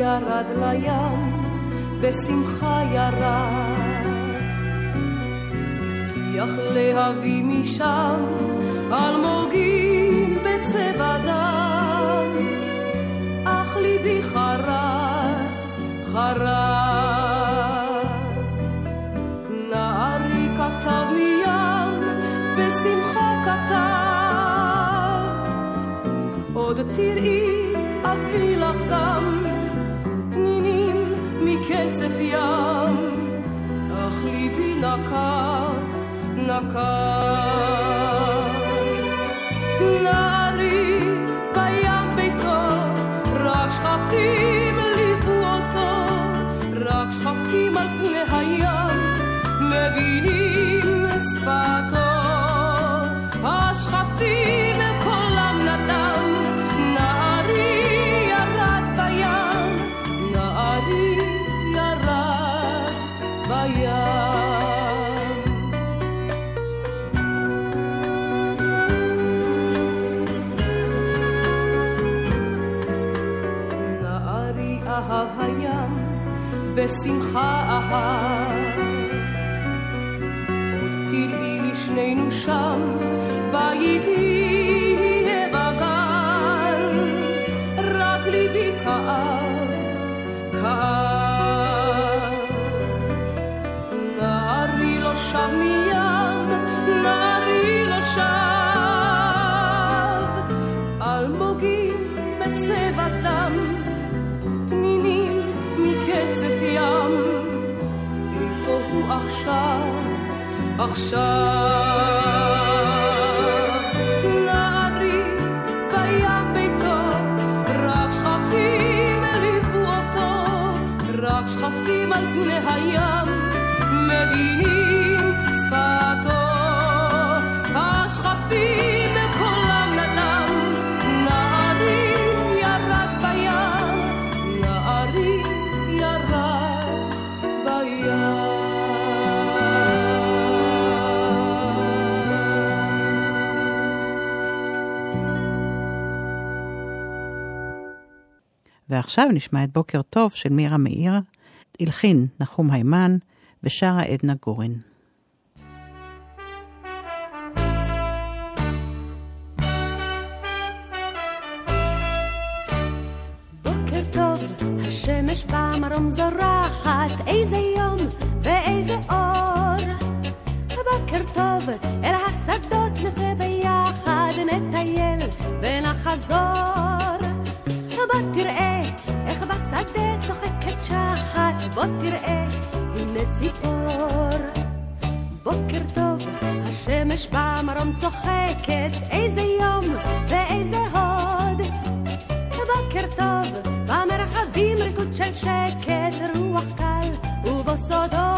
ירד לים, בשמחה ירד. הבטיח להביא משם אלמוגים בצבע דם. ליבי חרד, חרד. נערי כתב מים, בשמחה כתב. עוד תראי, אביא לך גם חוט נינים מקצף ים, אך ליבי נקף, נקף. נערי שכפים ליוו אותו, רק שכפים על פני הים, מבינים שפתו. בשמחה אהב. עוד תראי לי שנינו שם, בית יהיה בגן, רק ליבי כאב, כאב. נערי לא שב עכשיו, עכשיו? נערי בים ביתו, רק שכפים הליוו אותו, רק שכפים על פני הים, מבינים ועכשיו נשמע את בוקר טוב של מירה מאיר, הלחין נחום היימן ושרה עדנה גורן. השמש במרום זורחת, איזה יום ואיזה אור. בוקר טוב, אל השדות נצא ביחד, נטייל ונחזור. בוא תראה בשדה צוחקת שחת, בוא תראה, הנה ציפור. בוקר טוב, השמש במרום צוחקת, איזה יום ואיזה הוד. בוקר טוב, במרחבים ריקוד של שקט, רוח קל ובו סודות.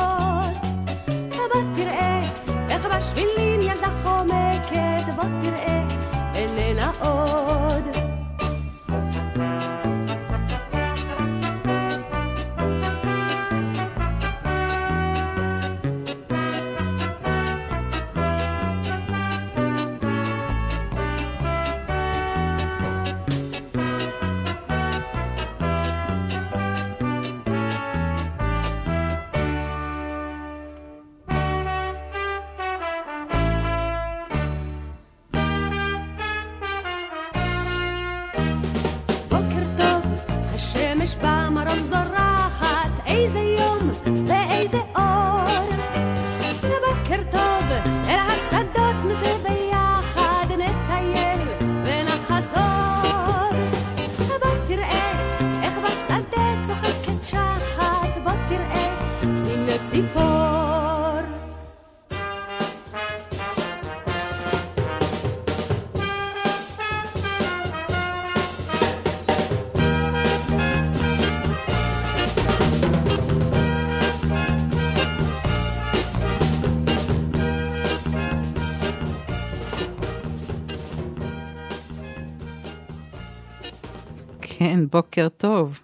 בוקר טוב.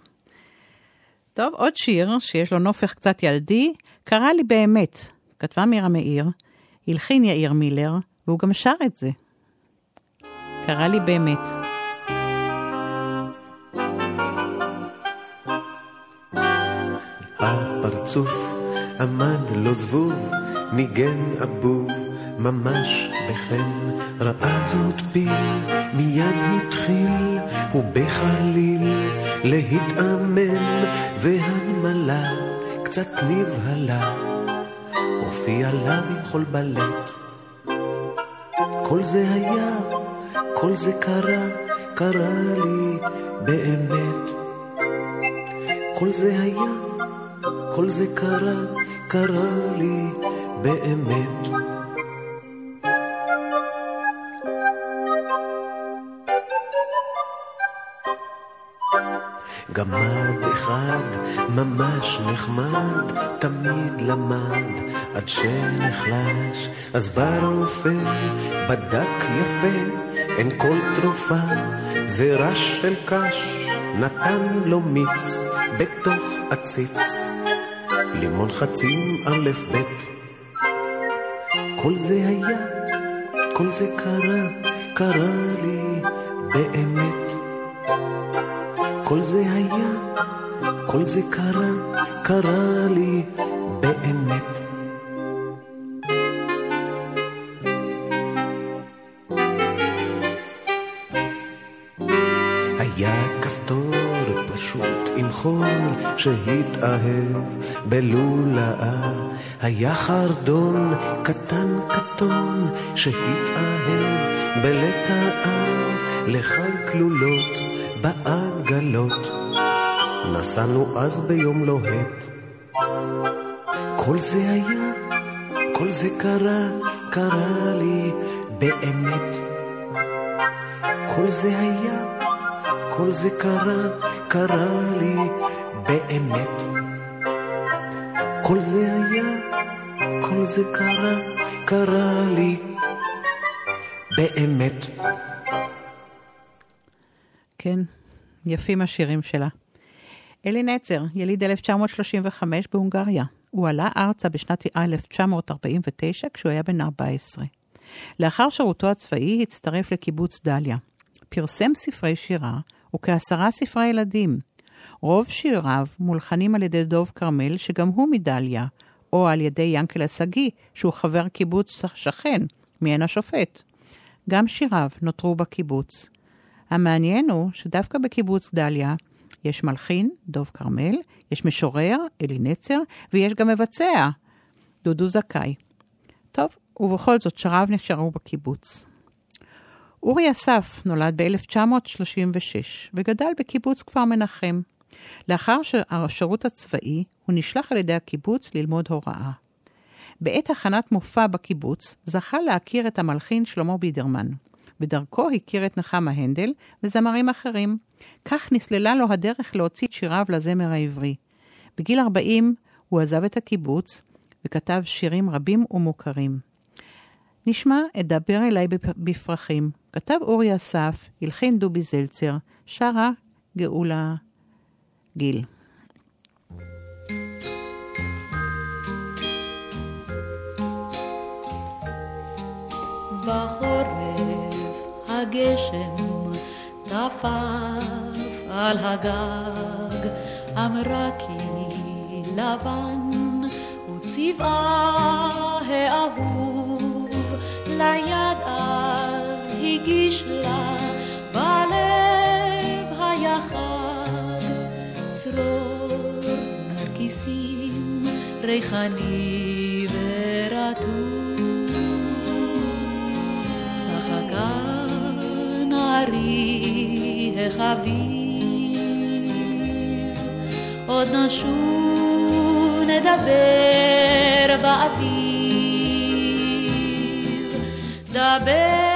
טוב, עוד שיר שיש לו נופך קצת ילדי, קרה לי באמת, כתבה מירה מאיר, הלחין יאיר מילר, והוא גם שר את זה. קרה לי באמת. הפרצוף עמד לו זבוב, ניגן אבוב, ממש בחן. ראה זאת פיל, מיד התחיל, ובחליל להתאמן, והנמלה קצת נבהלה, הופיע לה בכל בלט. כל זה היה, כל זה קרה, קרה לי באמת. כל זה היה, כל זה קרה, קרה לי באמת. גמד אחד ממש נחמד, תמיד למד עד שנחלש. אז בא רופא, בדק יפה, אין כל תרופה, זה רש של קש, נתן לו מיץ בתוך עציץ, לימון חצים א' ב'. כל זה היה, כל זה קרה, קרה לי באמת. כל זה היה, כל זה קרה, קרה לי באמת. היה כפתור פשוט עם חור שהתאהב בלולאה. היה חרדון קטן קטון שהתאהב בלטאה. לחי כלולות בעגלות. נסענו אז ביום לוהט. כל זה היה, כל זה קרה, קרה לי באמת. כל זה היה, כל זה קרה, קרה לי באמת. כל זה היה, כל זה קרה, קרה לי באמת. כן, יפים השירים שלה. אלי נצר, יליד 1935 בהונגריה. הוא עלה ארצה בשנת 1949 כשהוא היה בן 14. לאחר שירותו הצבאי הצטרף לקיבוץ דליה. פרסם ספרי שירה וכעשרה ספרי ילדים. רוב שיריו מולחנים על ידי דוב כרמל, שגם הוא מדליה, או על ידי ינקלה שגיא, שהוא חבר קיבוץ שכן, מעין השופט. גם שיריו נותרו בקיבוץ. המעניין הוא שדווקא בקיבוץ דליה יש מלחין, דוב כרמל, יש משורר, אלי נצר, ויש גם מבצע, דודו זכאי. טוב, ובכל זאת שריו נשארו בקיבוץ. אורי אסף נולד ב-1936 וגדל בקיבוץ כפר מנחם. לאחר השירות הצבאי הוא נשלח על ידי הקיבוץ ללמוד הוראה. בעת הכנת מופע בקיבוץ זכה להכיר את המלחין שלמה בידרמן. בדרכו הכיר את נחמה הנדל וזמרים אחרים. כך נסללה לו הדרך להוציא את שיריו לזמר העברי. בגיל 40 הוא עזב את הקיבוץ וכתב שירים רבים ומוכרים. נשמע את דבר אליי בפרחים. כתב אורי אסף, הלחין דובי זלצר, שרה גאולה גיל. בחורף הגשם טפף על הגג, אמרה כי לבן הוא צבעה האהוב, ליד אז הגיש לה בלב היה חג, צרור נרקיסים ריחני נערי החביב, עוד נשוב נדבר באביב, דבר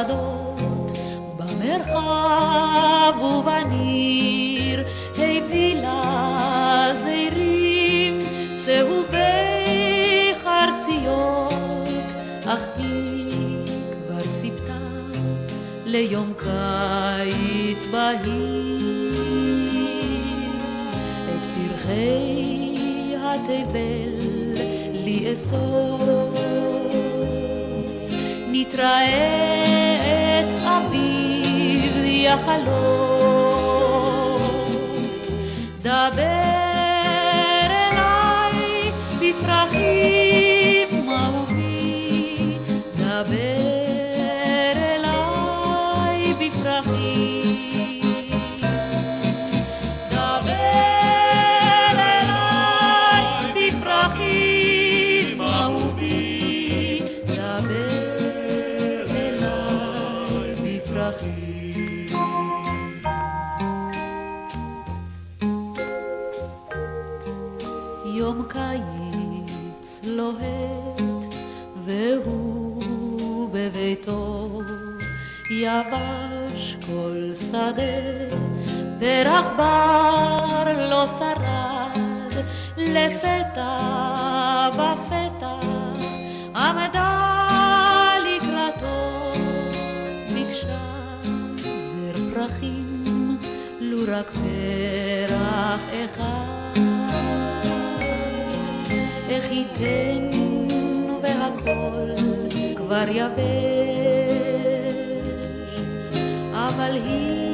שדות במרחב ובניר, הביא לה זרים צהובי חרציות, אך היא כבר ציפתה ליום קיץ בהיר. פרחי התבל לאסוף. נתראה את יחלוף. דבר יבש כל שדה, פרח בר לא שרד, לפתע בפתח עמדה לקראתו, ביקשה זר פרחים, לו רק פרח אחד. איך ייתן והכל כבר יבש, אבל היא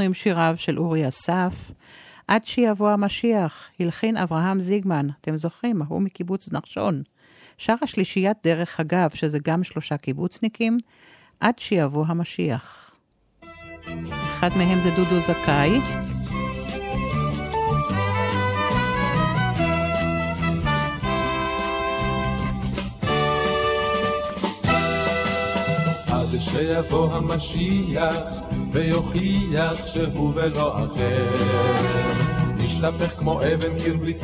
אנחנו עם שיריו של אורי אסף. עד שיבוא המשיח, הלחין אברהם זיגמן, אתם זוכרים, ההוא מקיבוץ נחשון. שרה שלישיית דרך אגב, שזה גם שלושה קיבוצניקים, עד שיבוא המשיח. אחד מהם זה דודו זכאי. עד שיבוא המשיח ויוכיח שהוא ולא אחר. נשתפך כמו אבן קיר בלי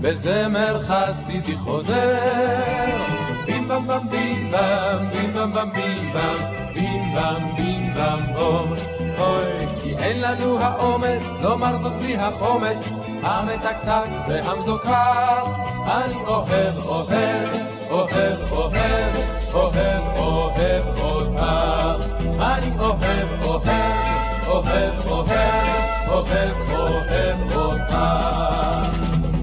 בזמר חסידי חוזר. בים בם בם בים בם, בים בם בם בים בם, בים בם בים בם בום. אוי, כי אין לנו האומץ לומר זאת בלי החומץ, המתקתק והמזוכח. אני אוהב, אוהב, אוהב, אוהב, אוהב, אוהב אותך. אני אוהב, אוהב, אוהב, אוהב, אוהב, אוהב אותך.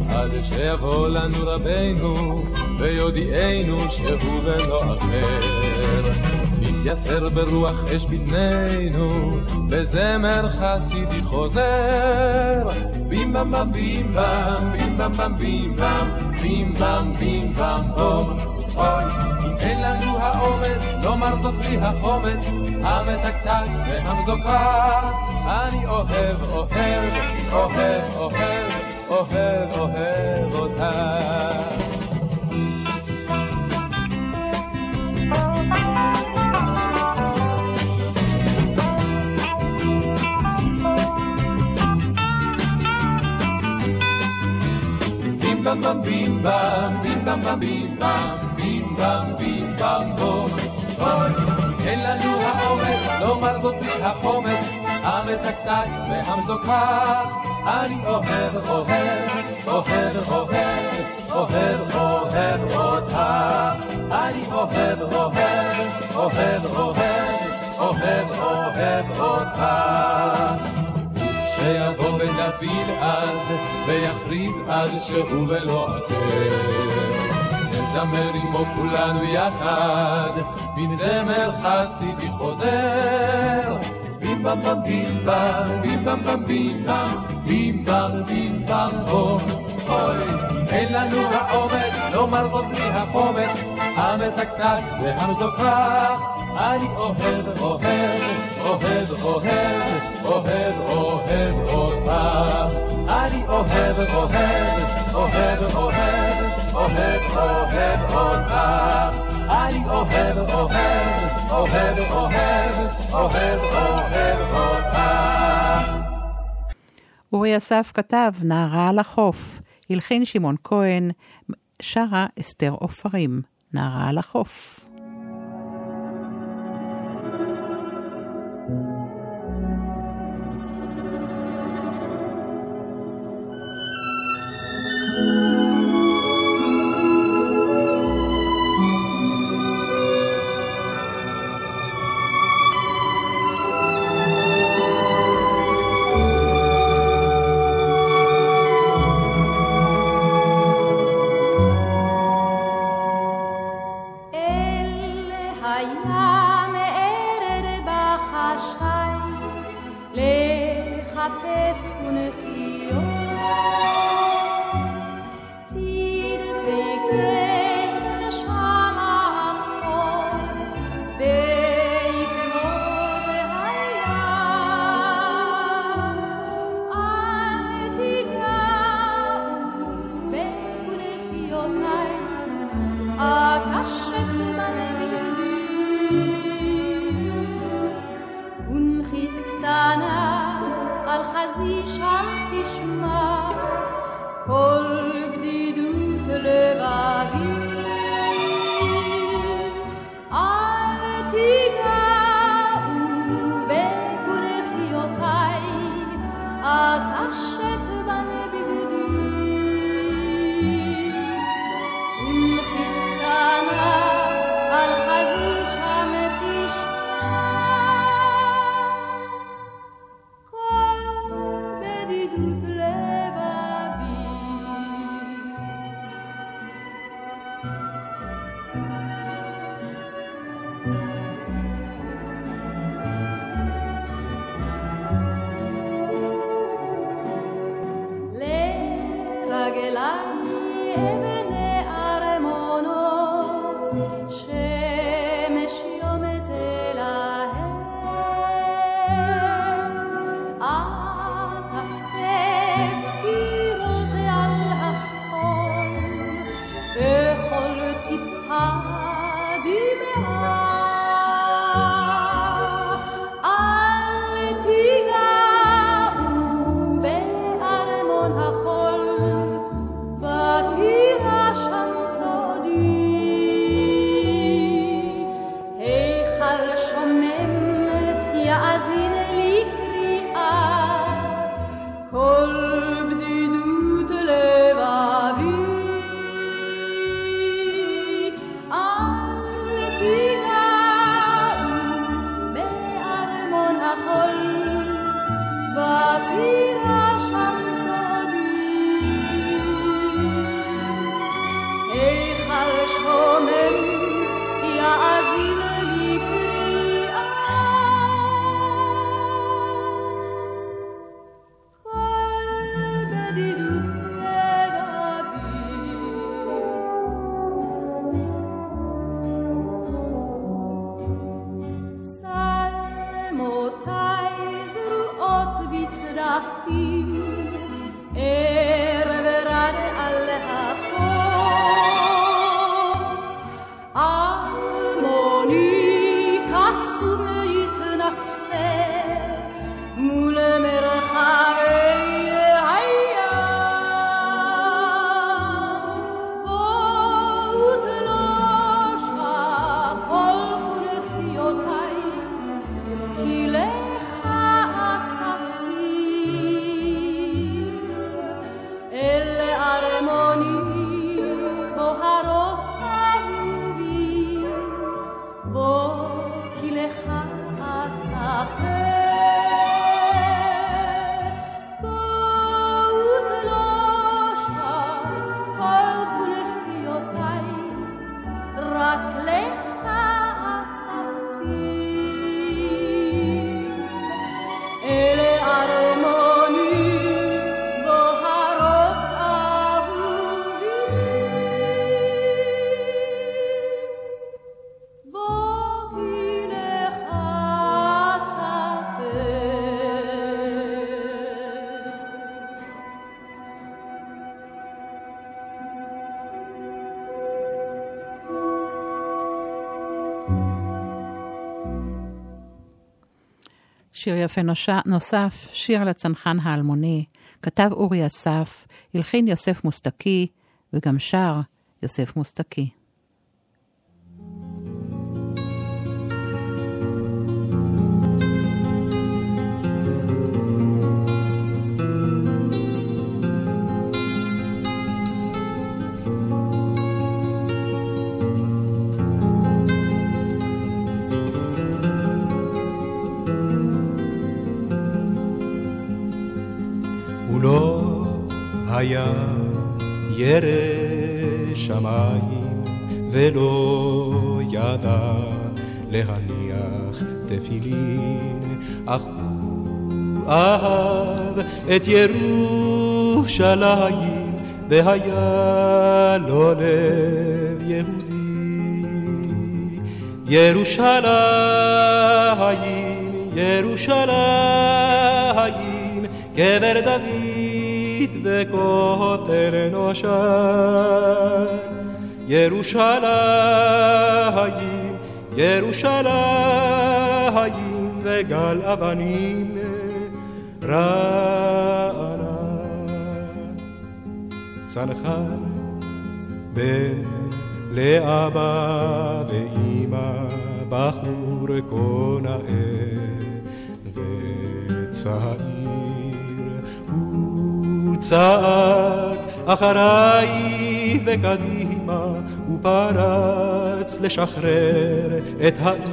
עד שיבוא לנו רבנו, ויודיענו שהוא ולא אחר. נתייסר ברוח אש בטננו, בזמר חסידי חוזר. בים בם בם בים בם, בים בים בם, בים בום. אוי, אם אין לנו האומץ לומר זאת בלי החומץ, המתקתק והמזוכח. אני אוהב, אוהב, אוהב, אוהב, אוהב, אוהב אותך. בים בם בם בים בם, בים בם בם בים בם, בים בם בום. אוי, אין לנו האומץ לומר זאת בלי החומץ, המתקתק והמזוכח. אני אוהב, אוהב, אוהב, אוהב, אוהב, אוהב אותך. אני אוהב, אוהב, אוהב, אוהב, אוהב, אוהב אותך. שיבוא בן דוד אז, ויכריז אז שהוא ולא אחר. נזמר עמו כולנו יחד, מן זמר חסידי חוזר. בים בם בם בים בם, בים בם בם בים בם, בים בם בים בם בום. אוי, אין לנו האומץ לומר זאת בלי החומץ, המתקתק והמזוכח. אני אוהב, אוהב, אוהב, אוהב, אוהב, אוהב אותך. אני אוהב, אוהב, אוהב, אוהב, אוהב, אוהב אותך. אני אוהב, אוהב, אוהב, אוהב, אוהב, אוהב אותך. אורי אסף כתב נערה על החוף, הלחין שמעון כהן, שרה אסתר עופרים, נערה על החוף. 未来 שיר יפה נוסף, שיר לצנחן האלמוני, כתב אורי אסף, הלחין יוסף מוסתקי, וגם שר יוסף מוסתקי. היה ירא שמיים ולא ידע להניח תפילין, אך הוא אהב את ירושלים והיה לו לב יהודי. ירושלים, ירושלים, גבר דוד וכותל נושן. ירושלים, ירושלים, וגל אבנים רענן. צנחן בן לאבא ואימא, בחור כה נאה וצעיר. צעק אחריי וקדימה, הוא פרץ לשחרר את העיר.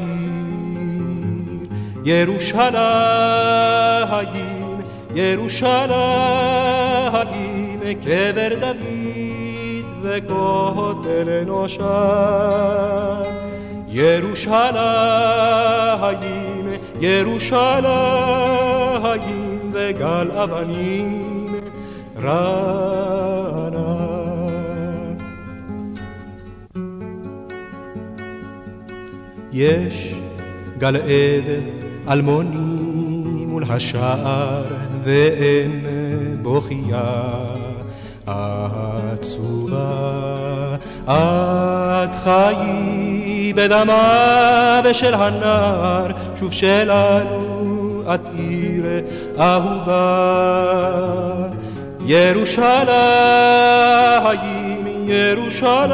ירושלים, ירושלים, קבר דוד וכותל נושן. ירושלים, ירושלים, וגל אבנים רענן. יש גל עד אלמוני מול השער, ואין בוכייה עצובה. את חיי בדמה ושל הנער, שוב שלנו את עיר אהובה. ירושלים, ירושלים,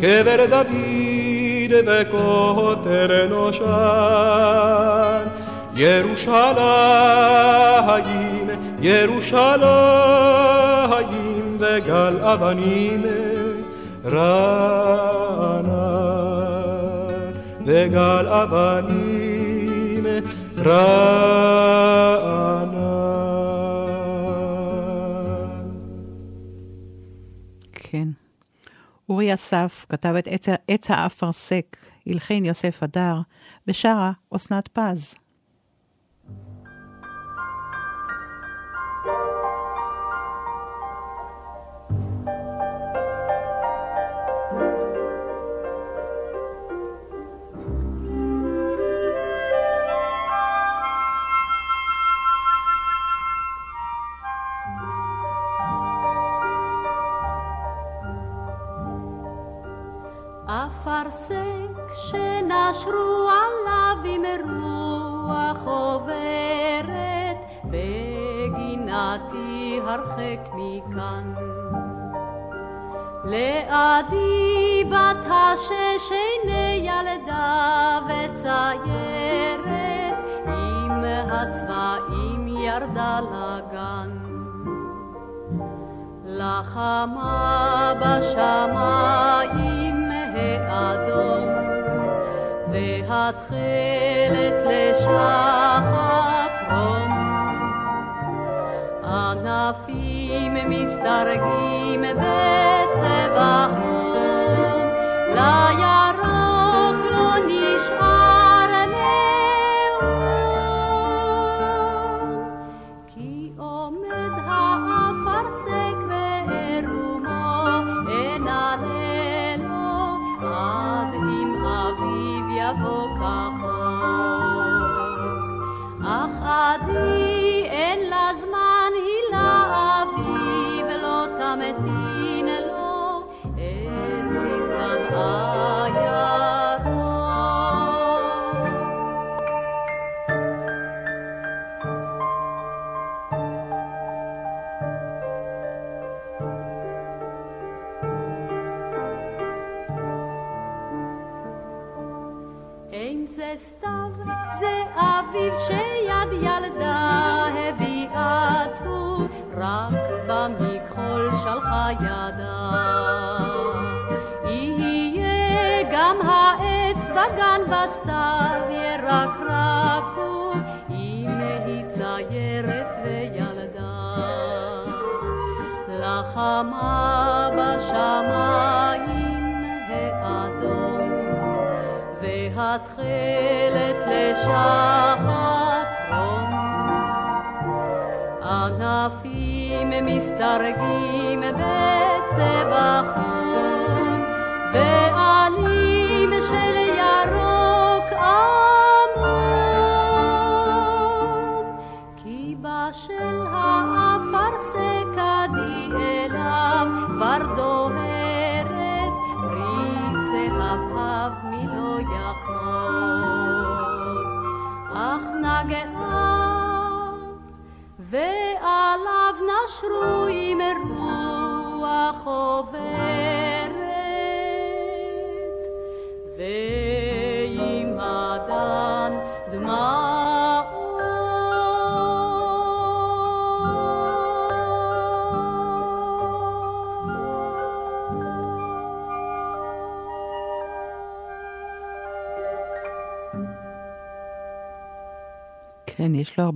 קבר דוד וכותל נושן. ירושלים, ירושלים, וגל אבנים רענן, וגל אבנים רענן. אורי אסף כתב את עץ, האפרסק, הלחין יוסף הדר, ושרה אסנת פז. רוח עוברת, בגינתי הרחק מכאן. לעדי בת השש עיני ילדה וציירת, עם הצבעים ירדה לגן. לחמה בשמיים האדום, והתכלת לשחר קרום. ענפים מסתרגים בצבע חום, לירוק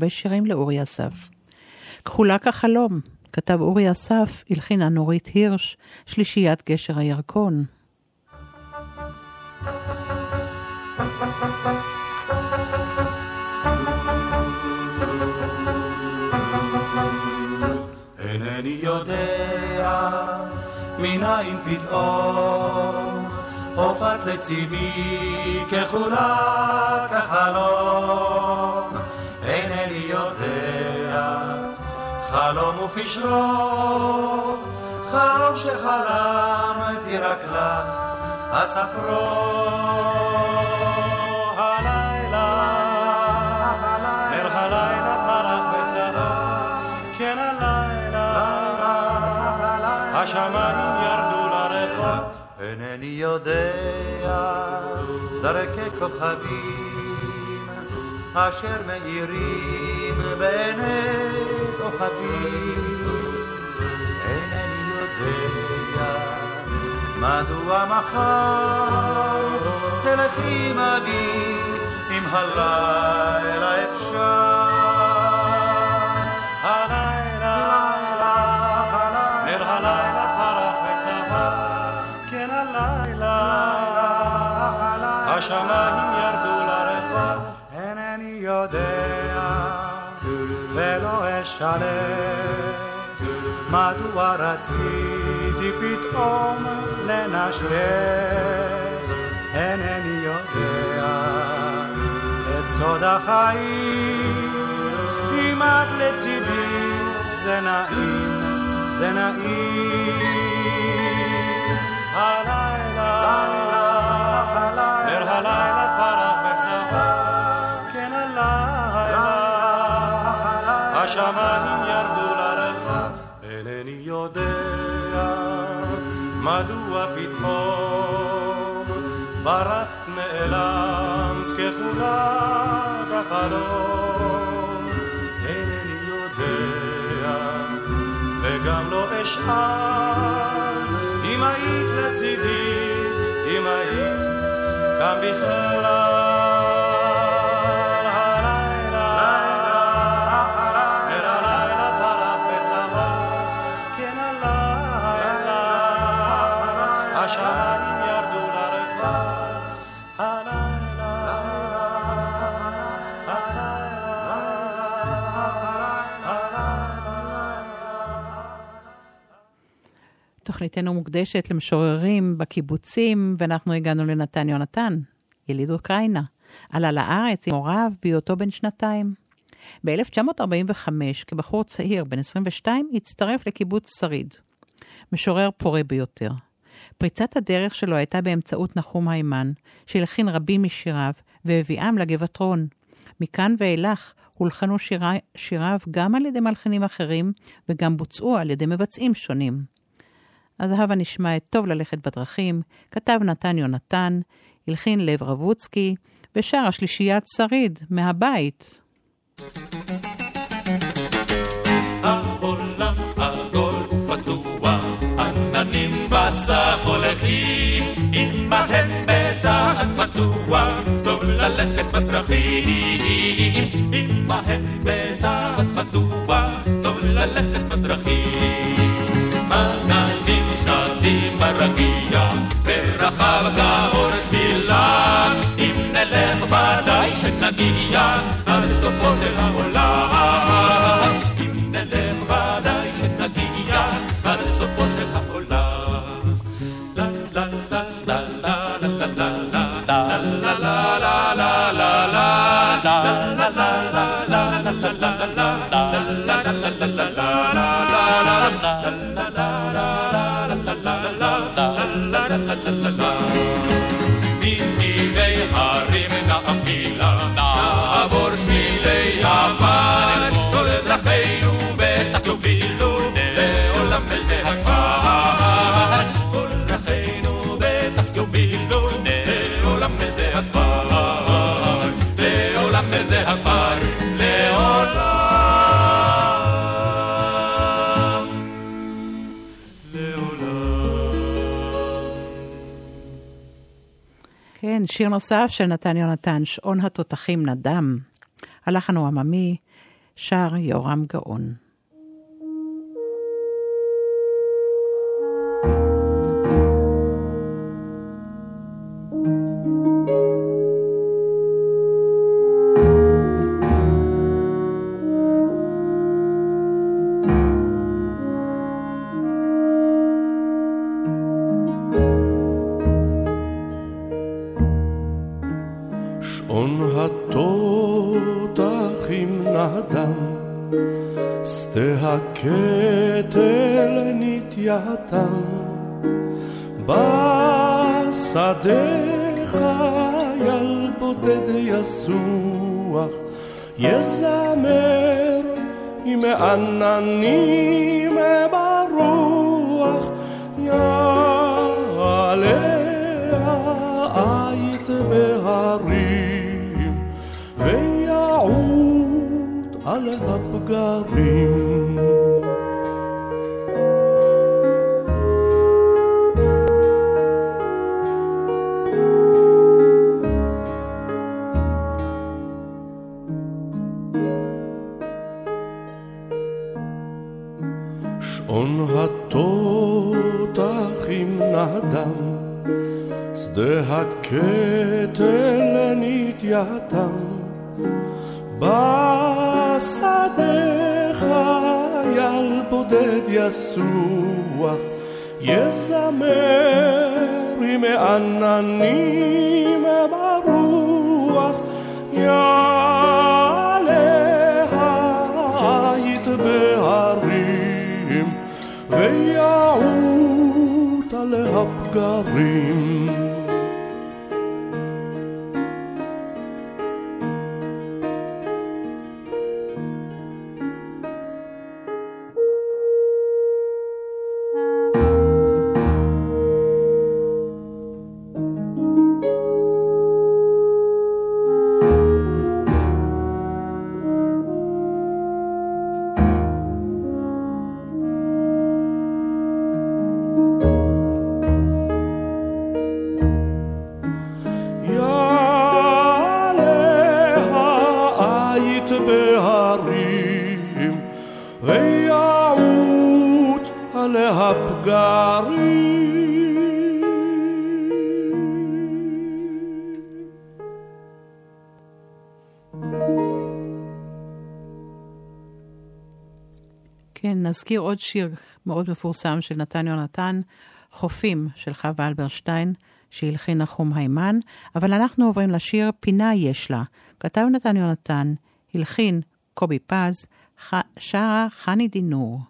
הרבה שירים לאורי אסף. כחולה כחלום, כתב אורי אסף, הלחינה נורית הירש, שלישיית גשר הירקון. אינני יודע מנין פתאום הופעת לצידי כחולה כחלום חלום ופשרו חלום שחלמתי רק לך אספרו. הלילה נר פרח כן אינני יודע דרכי כוכבים אשר מאירים בעיני כוכבים אינני יודע מדוע מחר תלכי עמדי אם הלילה אפשר הלילה נר הלילה פרח וצהר כן הלילה השמיים ירדו לרחוב אינני יודע ולא אשלם מדוע רציתי פתאום לנשק? אינני יודע. את סוד החיים אם את לצידי זה נעים, זה נעים. הלילה, נר הלילה השמיים ירדו לרחוב אינני יודע מדוע פתאום ברחת נעלמת כחולה בחלום אינני יודע וגם לא אשאל אם היית לצידי אם היית גם בכלל תוכניתנו מוקדשת למשוררים בקיבוצים, ואנחנו הגענו לנתן יונתן, יליד אוקראינה. עלה לארץ עם הוריו בהיותו בן שנתיים. ב-1945, כבחור צעיר, בן 22, הצטרף לקיבוץ שריד. משורר פורה ביותר. פריצת הדרך שלו הייתה באמצעות נחום היימן, שהלחין רבים משיריו והביאם לגבעתרון. מכאן ואילך הולחנו שירי, שיריו גם על ידי מלחינים אחרים וגם בוצעו על ידי מבצעים שונים. אז הבה נשמע את טוב ללכת בדרכים, כתב נתן יונתן, הלחין לב רבוצקי, ושר השלישיית שריד, מהבית. העולם עגול ופתוח, עננים בסף הולכים, עמהם בצעד פתוח, טוב ללכת בדרכים, עמהם בצעד פתוח, טוב ללכת בדרכים. ברגיע, ורחב גאור שבילם, אם נלך ודאי שנגיע, עד סופו של העולם. כן, שיר נוסף של נתן יונתן, שעון התותחים נדם. הלחן הוא עממי, שר יורם גאון. נטייתם בשדה חייל בודד יסוח יזמר עם עננים ברוח יעלה העית בהרים ויעוד על הפגרים נטייתם בשדה חייל בודד יסוח יזמר עם עננים ברוח. יעלה היית בהרים ויעוט על הפגרים נזכיר עוד שיר מאוד מפורסם של נתן יונתן, חופים של חווה אלברשטיין, שהלחין נחום היימן, אבל אנחנו עוברים לשיר פינה יש לה. כתב נתן יונתן, הלחין קובי פז, שרה חני דינור.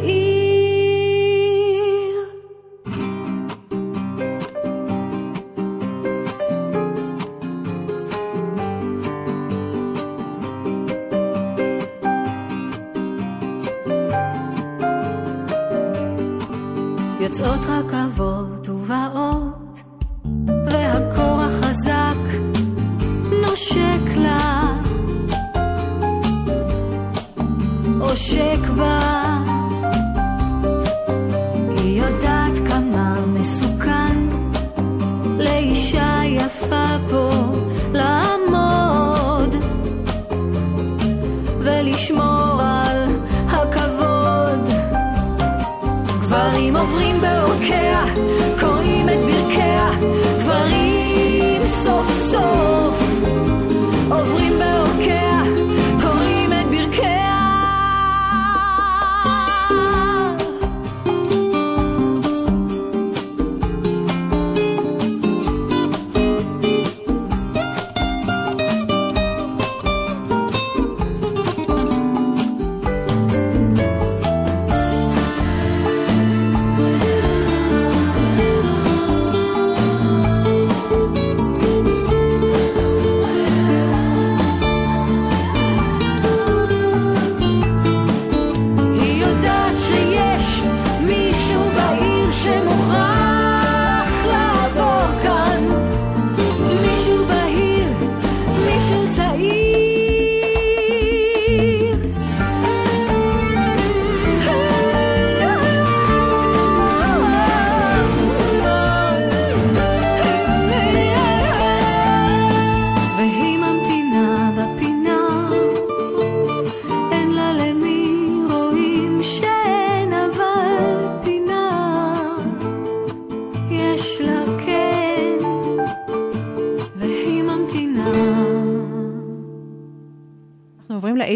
一。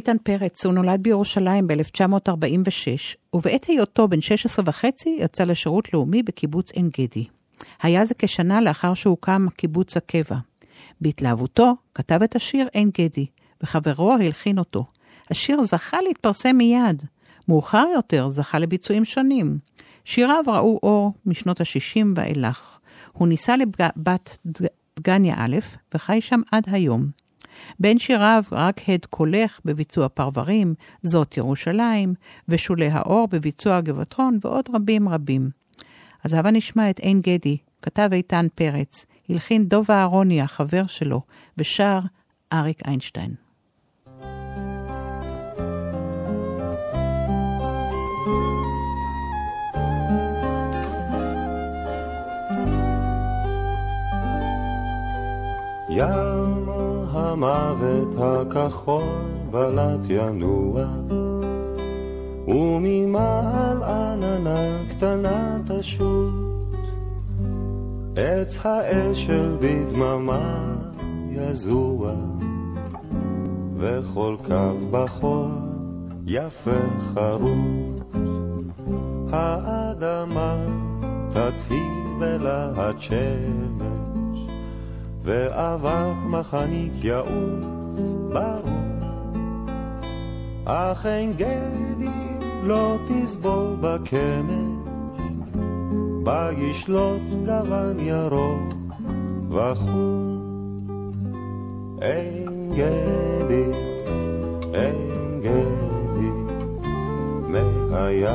לאיתן פרץ, הוא נולד בירושלים ב-1946, ובעת היותו בן 16 וחצי יצא לשירות לאומי בקיבוץ עין גדי. היה זה כשנה לאחר שהוקם קיבוץ הקבע. בהתלהבותו כתב את השיר עין גדי, וחברו הלחין אותו. השיר זכה להתפרסם מיד. מאוחר יותר זכה לביצועים שונים. שיריו ראו אור משנות ה-60 ואילך. הוא נישא לבת דגניה א', וחי שם עד היום. בין שיריו רק הד קולך בביצוע פרברים, זאת ירושלים, ושולי האור בביצוע גבעתרון, ועוד רבים רבים. אז הבה נשמע את עין גדי, כתב איתן פרץ, הלחין דוב אהרוני, החבר שלו, ושר אריק איינשטיין. ים המוות הכחול בלט ינוע. וממעל עננה קטנה תשוט. עץ האשל בדממה יזוע. וכל קו בחול יפה חרוט. האדמה תצהיר בלהט שמש ואבק מחניק יעוף ברור אך אין גדי לא תסבור בקמש בה ישלוט גוון ירוק וחור אין גדי, אין גדי מהיה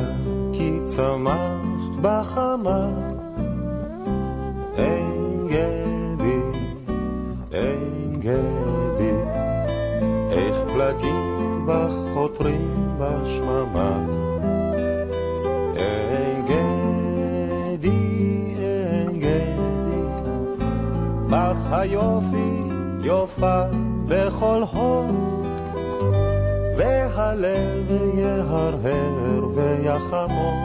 כי צמחת בחמה. אין אין גדי איך פלגים בך חותרים בשממה. אין גדי, אין גדי בך היופי יופה בכל הוד והלב יהרהר ויחמוד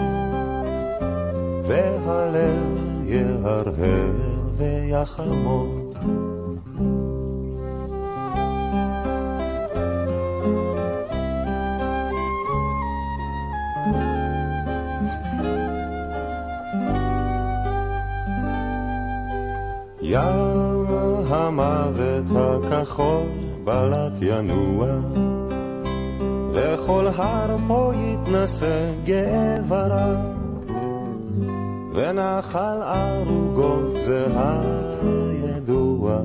והלב יהרהר ויחמוד ים המוות הכחול בלט ינוע. וכל הר פה יתנשא גאה ורב ונחל ערוגות זה הידוע.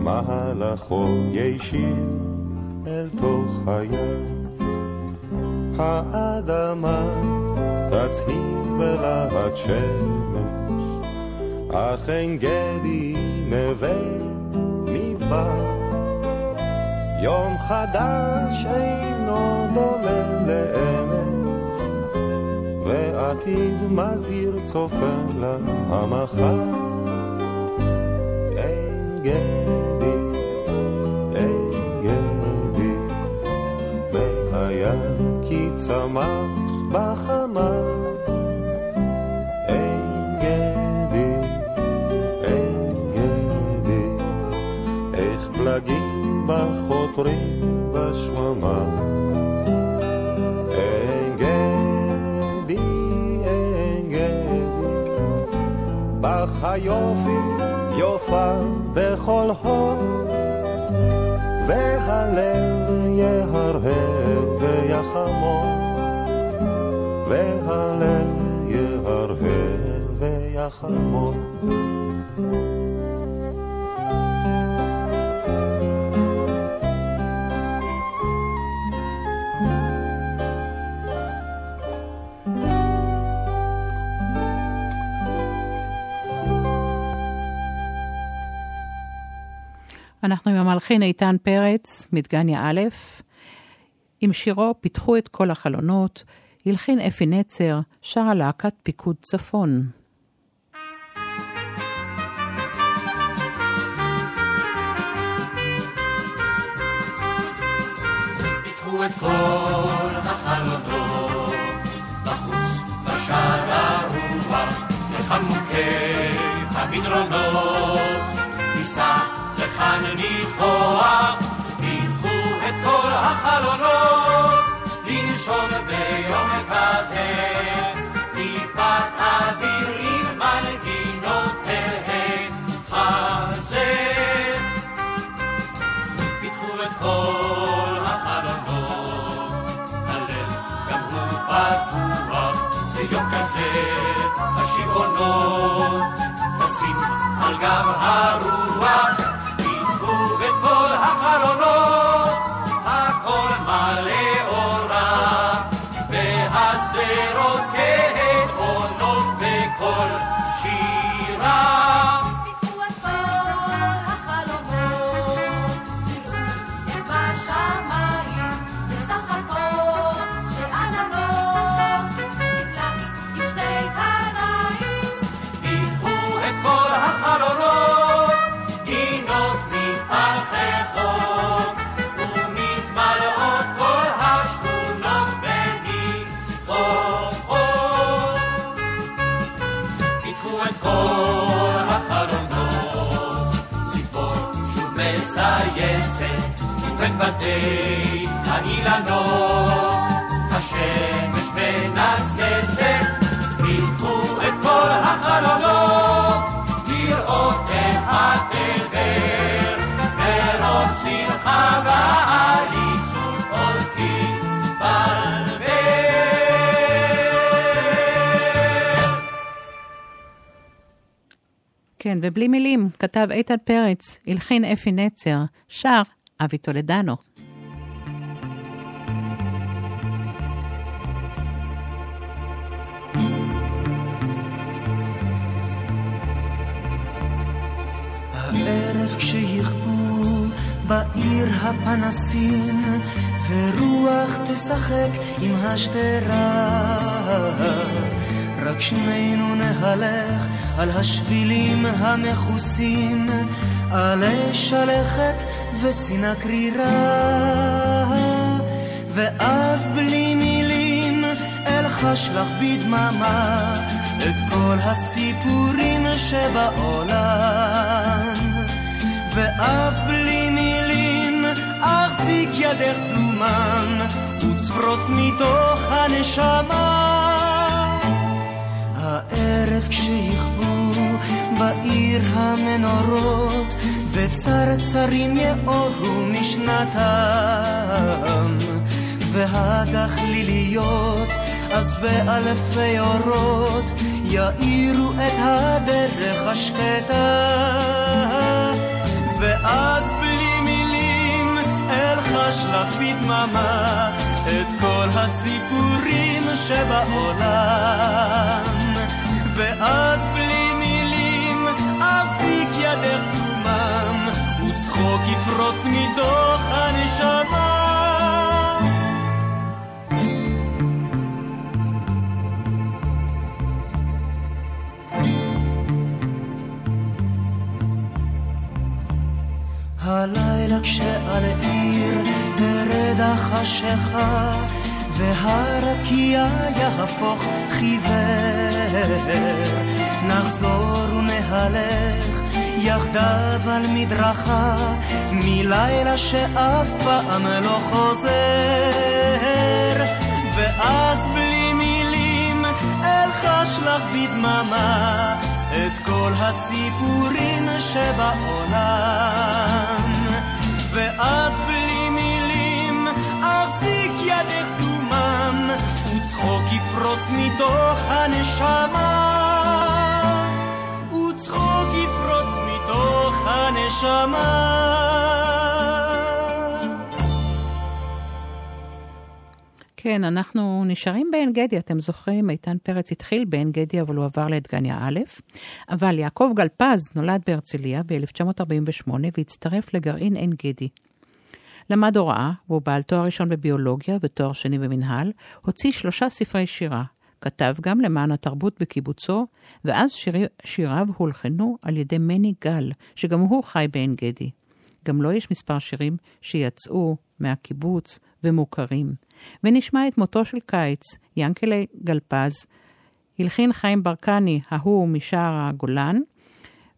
מהלכו ישיר אל תוך הים? האדמה תצהיר בלהט שמש אך אין גדי נווה מדבר יום חדש אינו דומה לאמת, ועתיד מזהיר צופה למחר. אין גדי, אין גדי, והיה כי צמח בחמה. היופי יופה בכל הוד, והלב יהרהר ויחמוד. והלב יהרהר ויחמוד. אנחנו עם המלחין איתן פרץ, מדגניה א', עם שירו "פיתחו את כל החלונות", הלחין אפי נצר, שרה להקת פיקוד צפון. את כל לכאן ניחוח, פיתחו את כל החלונות. לנשום ביום כזה, טיפת אוויר עם מנגינות חזה. פיתחו את כל החלונות, הלב גם הוא פתוח, ביום כזה השיעונות טסים על גב הרוח, בתי האילנות, השמש מנצנצת, פיתחו את כל החלונות, לראות את התבל, מרוב שמחה ועליצות אורכית בלבל. כן, ובלי מילים, כתב איתן פרץ, הלחין אפי נצר, שר אבי טולדנו. הערב כשיכבו בעיר הפנסים ורוח תשחק עם השדרה רק שנינו נהלך על השבילים המכוסים עלי שלכת וצינה קרירה. ואז בלי מילים אלחש לך בדממה את כל הסיפורים שבעולם. ואז בלי מילים אחזיק ידך דומם וצפרוץ מתוך הנשמה. הערב כשיכבו בעיר המנורות וצרצרים יאורו משנתם. והגחליליות אז באלפי אורות יאירו את הדרך השקטה. ואז בלי מילים אלחש לך בדממה את כל הסיפורים שבעולם. ואז בלי חדר דומם, וצחוק יפרוץ מתוך הנשמה. הלילה כשעל עיר תרד החשיכה והרקיע יהפוך חיוור נחזור ונהלך יחדיו על מדרכה מלילה שאף פעם לא חוזר. ואז בלי מילים אלחש לך בדממה את כל הסיפורים שבעולם. ואז בלי מילים אחזיק ידך דומם וצחוק יפרוץ מתוך הנשמה כן, אנחנו נשארים בעין גדי, אתם זוכרים, איתן פרץ התחיל בעין גדי, אבל הוא עבר לדגניה א', אבל יעקב גלפז נולד בהרצליה ב-1948 והצטרף לגרעין עין גדי. למד הוראה, והוא בעל תואר ראשון בביולוגיה ותואר שני במנהל, הוציא שלושה ספרי שירה. כתב גם למען התרבות בקיבוצו, ואז שיר, שיריו הולחנו על ידי מני גל, שגם הוא חי בעין גדי. גם לו יש מספר שירים שיצאו מהקיבוץ ומוכרים. ונשמע את מותו של קיץ, ינקלה גלפז, הלחין חיים ברקני, ההוא משער הגולן,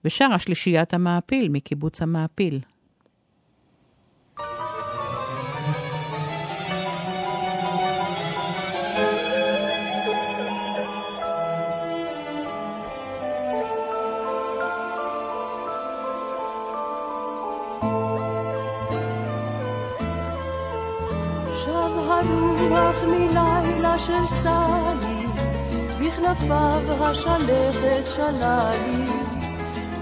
ושר השלישיית המעפיל מקיבוץ המעפיל. מלילה של צלי, בכנפיו השלכת שלל.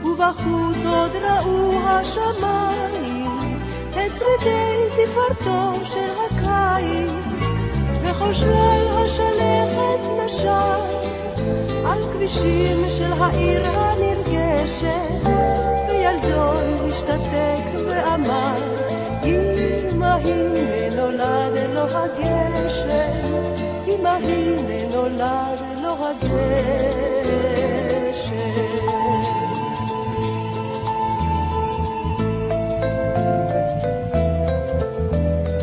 ובחוץ עוד ראו השמיים את שרידי תפארתו של הקיץ, וכל שלל השלכת נשר על כבישים של העיר הנרגשת, וילדון השתתק ואמר, אמא הנה נולד לו הגשם, אמא הנה נולד לו הגשם.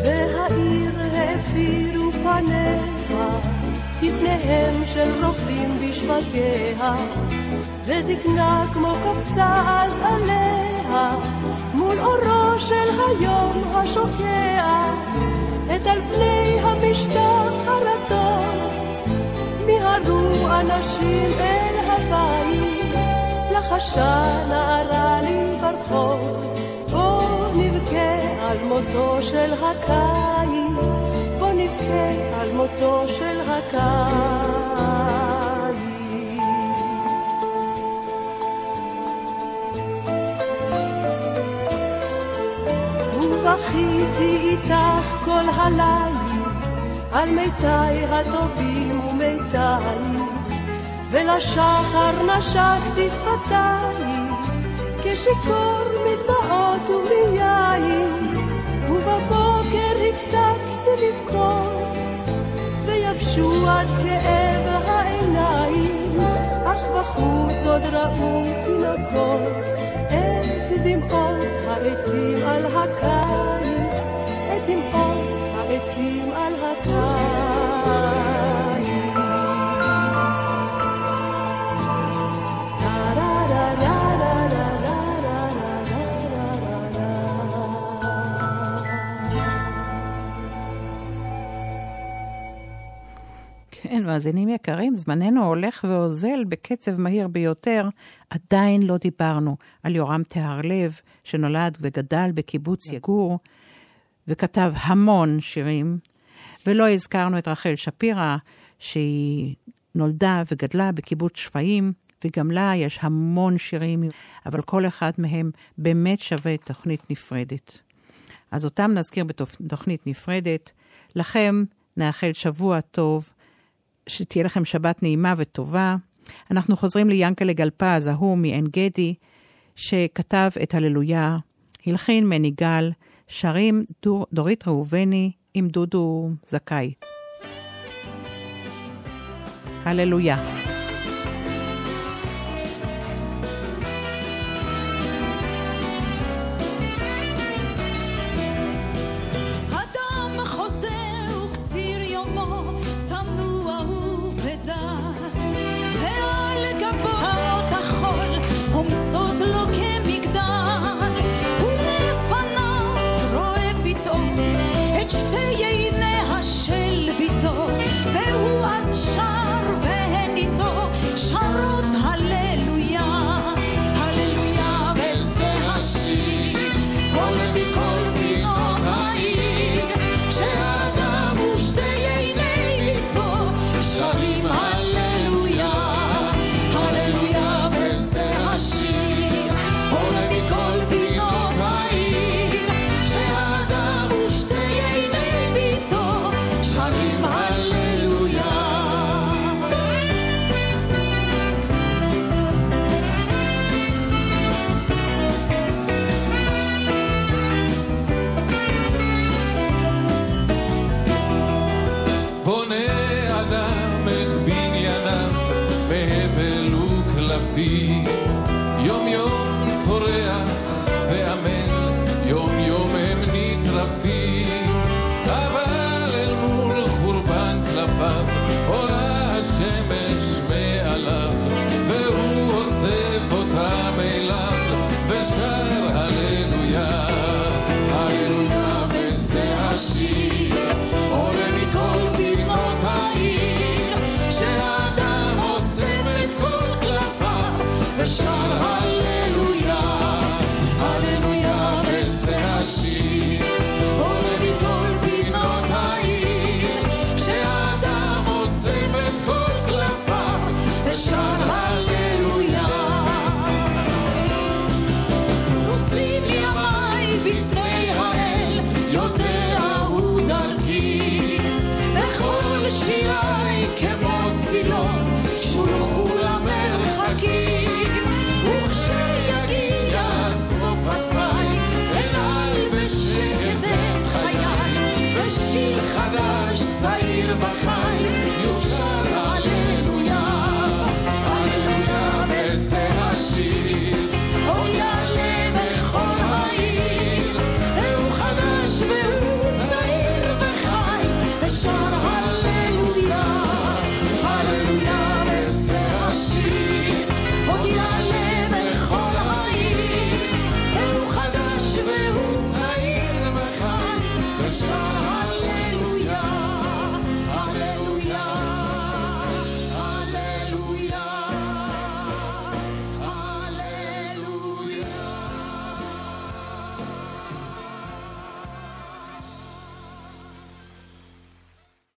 והעיר האפירו פניה, כפניהם של רוכבים בשבגיה, וזקנה כמו קפצה אז עליה, מול אורו של היום השוקע, את על פני המשטח הרטון. מיהרו אנשים אל הבית, לחשה נערה לי ברחוב, בוא נבכה על מותו של הקיץ, בוא נבכה על מותו של הקיץ. ובכיתי איתך כל הלילה על מיתי הטובים ומיתי, ולשחר נשקתי שפתיים, כשיכור מדמעות ומיין, ובבוקר הפסקתי לבכות, ויבשו עד כאב העיניים, אך בחוץ עוד ראו תינוקות, את דמעות העצים על הקיץ, את דמעות העצים על הקיץ. כן, מאזינים יקרים, זמננו הולך ואוזל בקצב מהיר ביותר. עדיין לא דיברנו על יורם טהרלב, שנולד וגדל בקיבוץ יגור, וכתב המון שירים, ולא הזכרנו את רחל שפירא, שהיא נולדה וגדלה בקיבוץ שפיים, וגם לה יש המון שירים, אבל כל אחד מהם באמת שווה תוכנית נפרדת. אז אותם נזכיר בתוכנית נפרדת. לכם נאחל שבוע טוב, שתהיה לכם שבת נעימה וטובה. אנחנו חוזרים ליענקלה גלפז, ההוא מעין גדי, שכתב את הללויה, הלחין מני גל, שרים דור, דורית ראובני עם דודו זכאי. הללויה.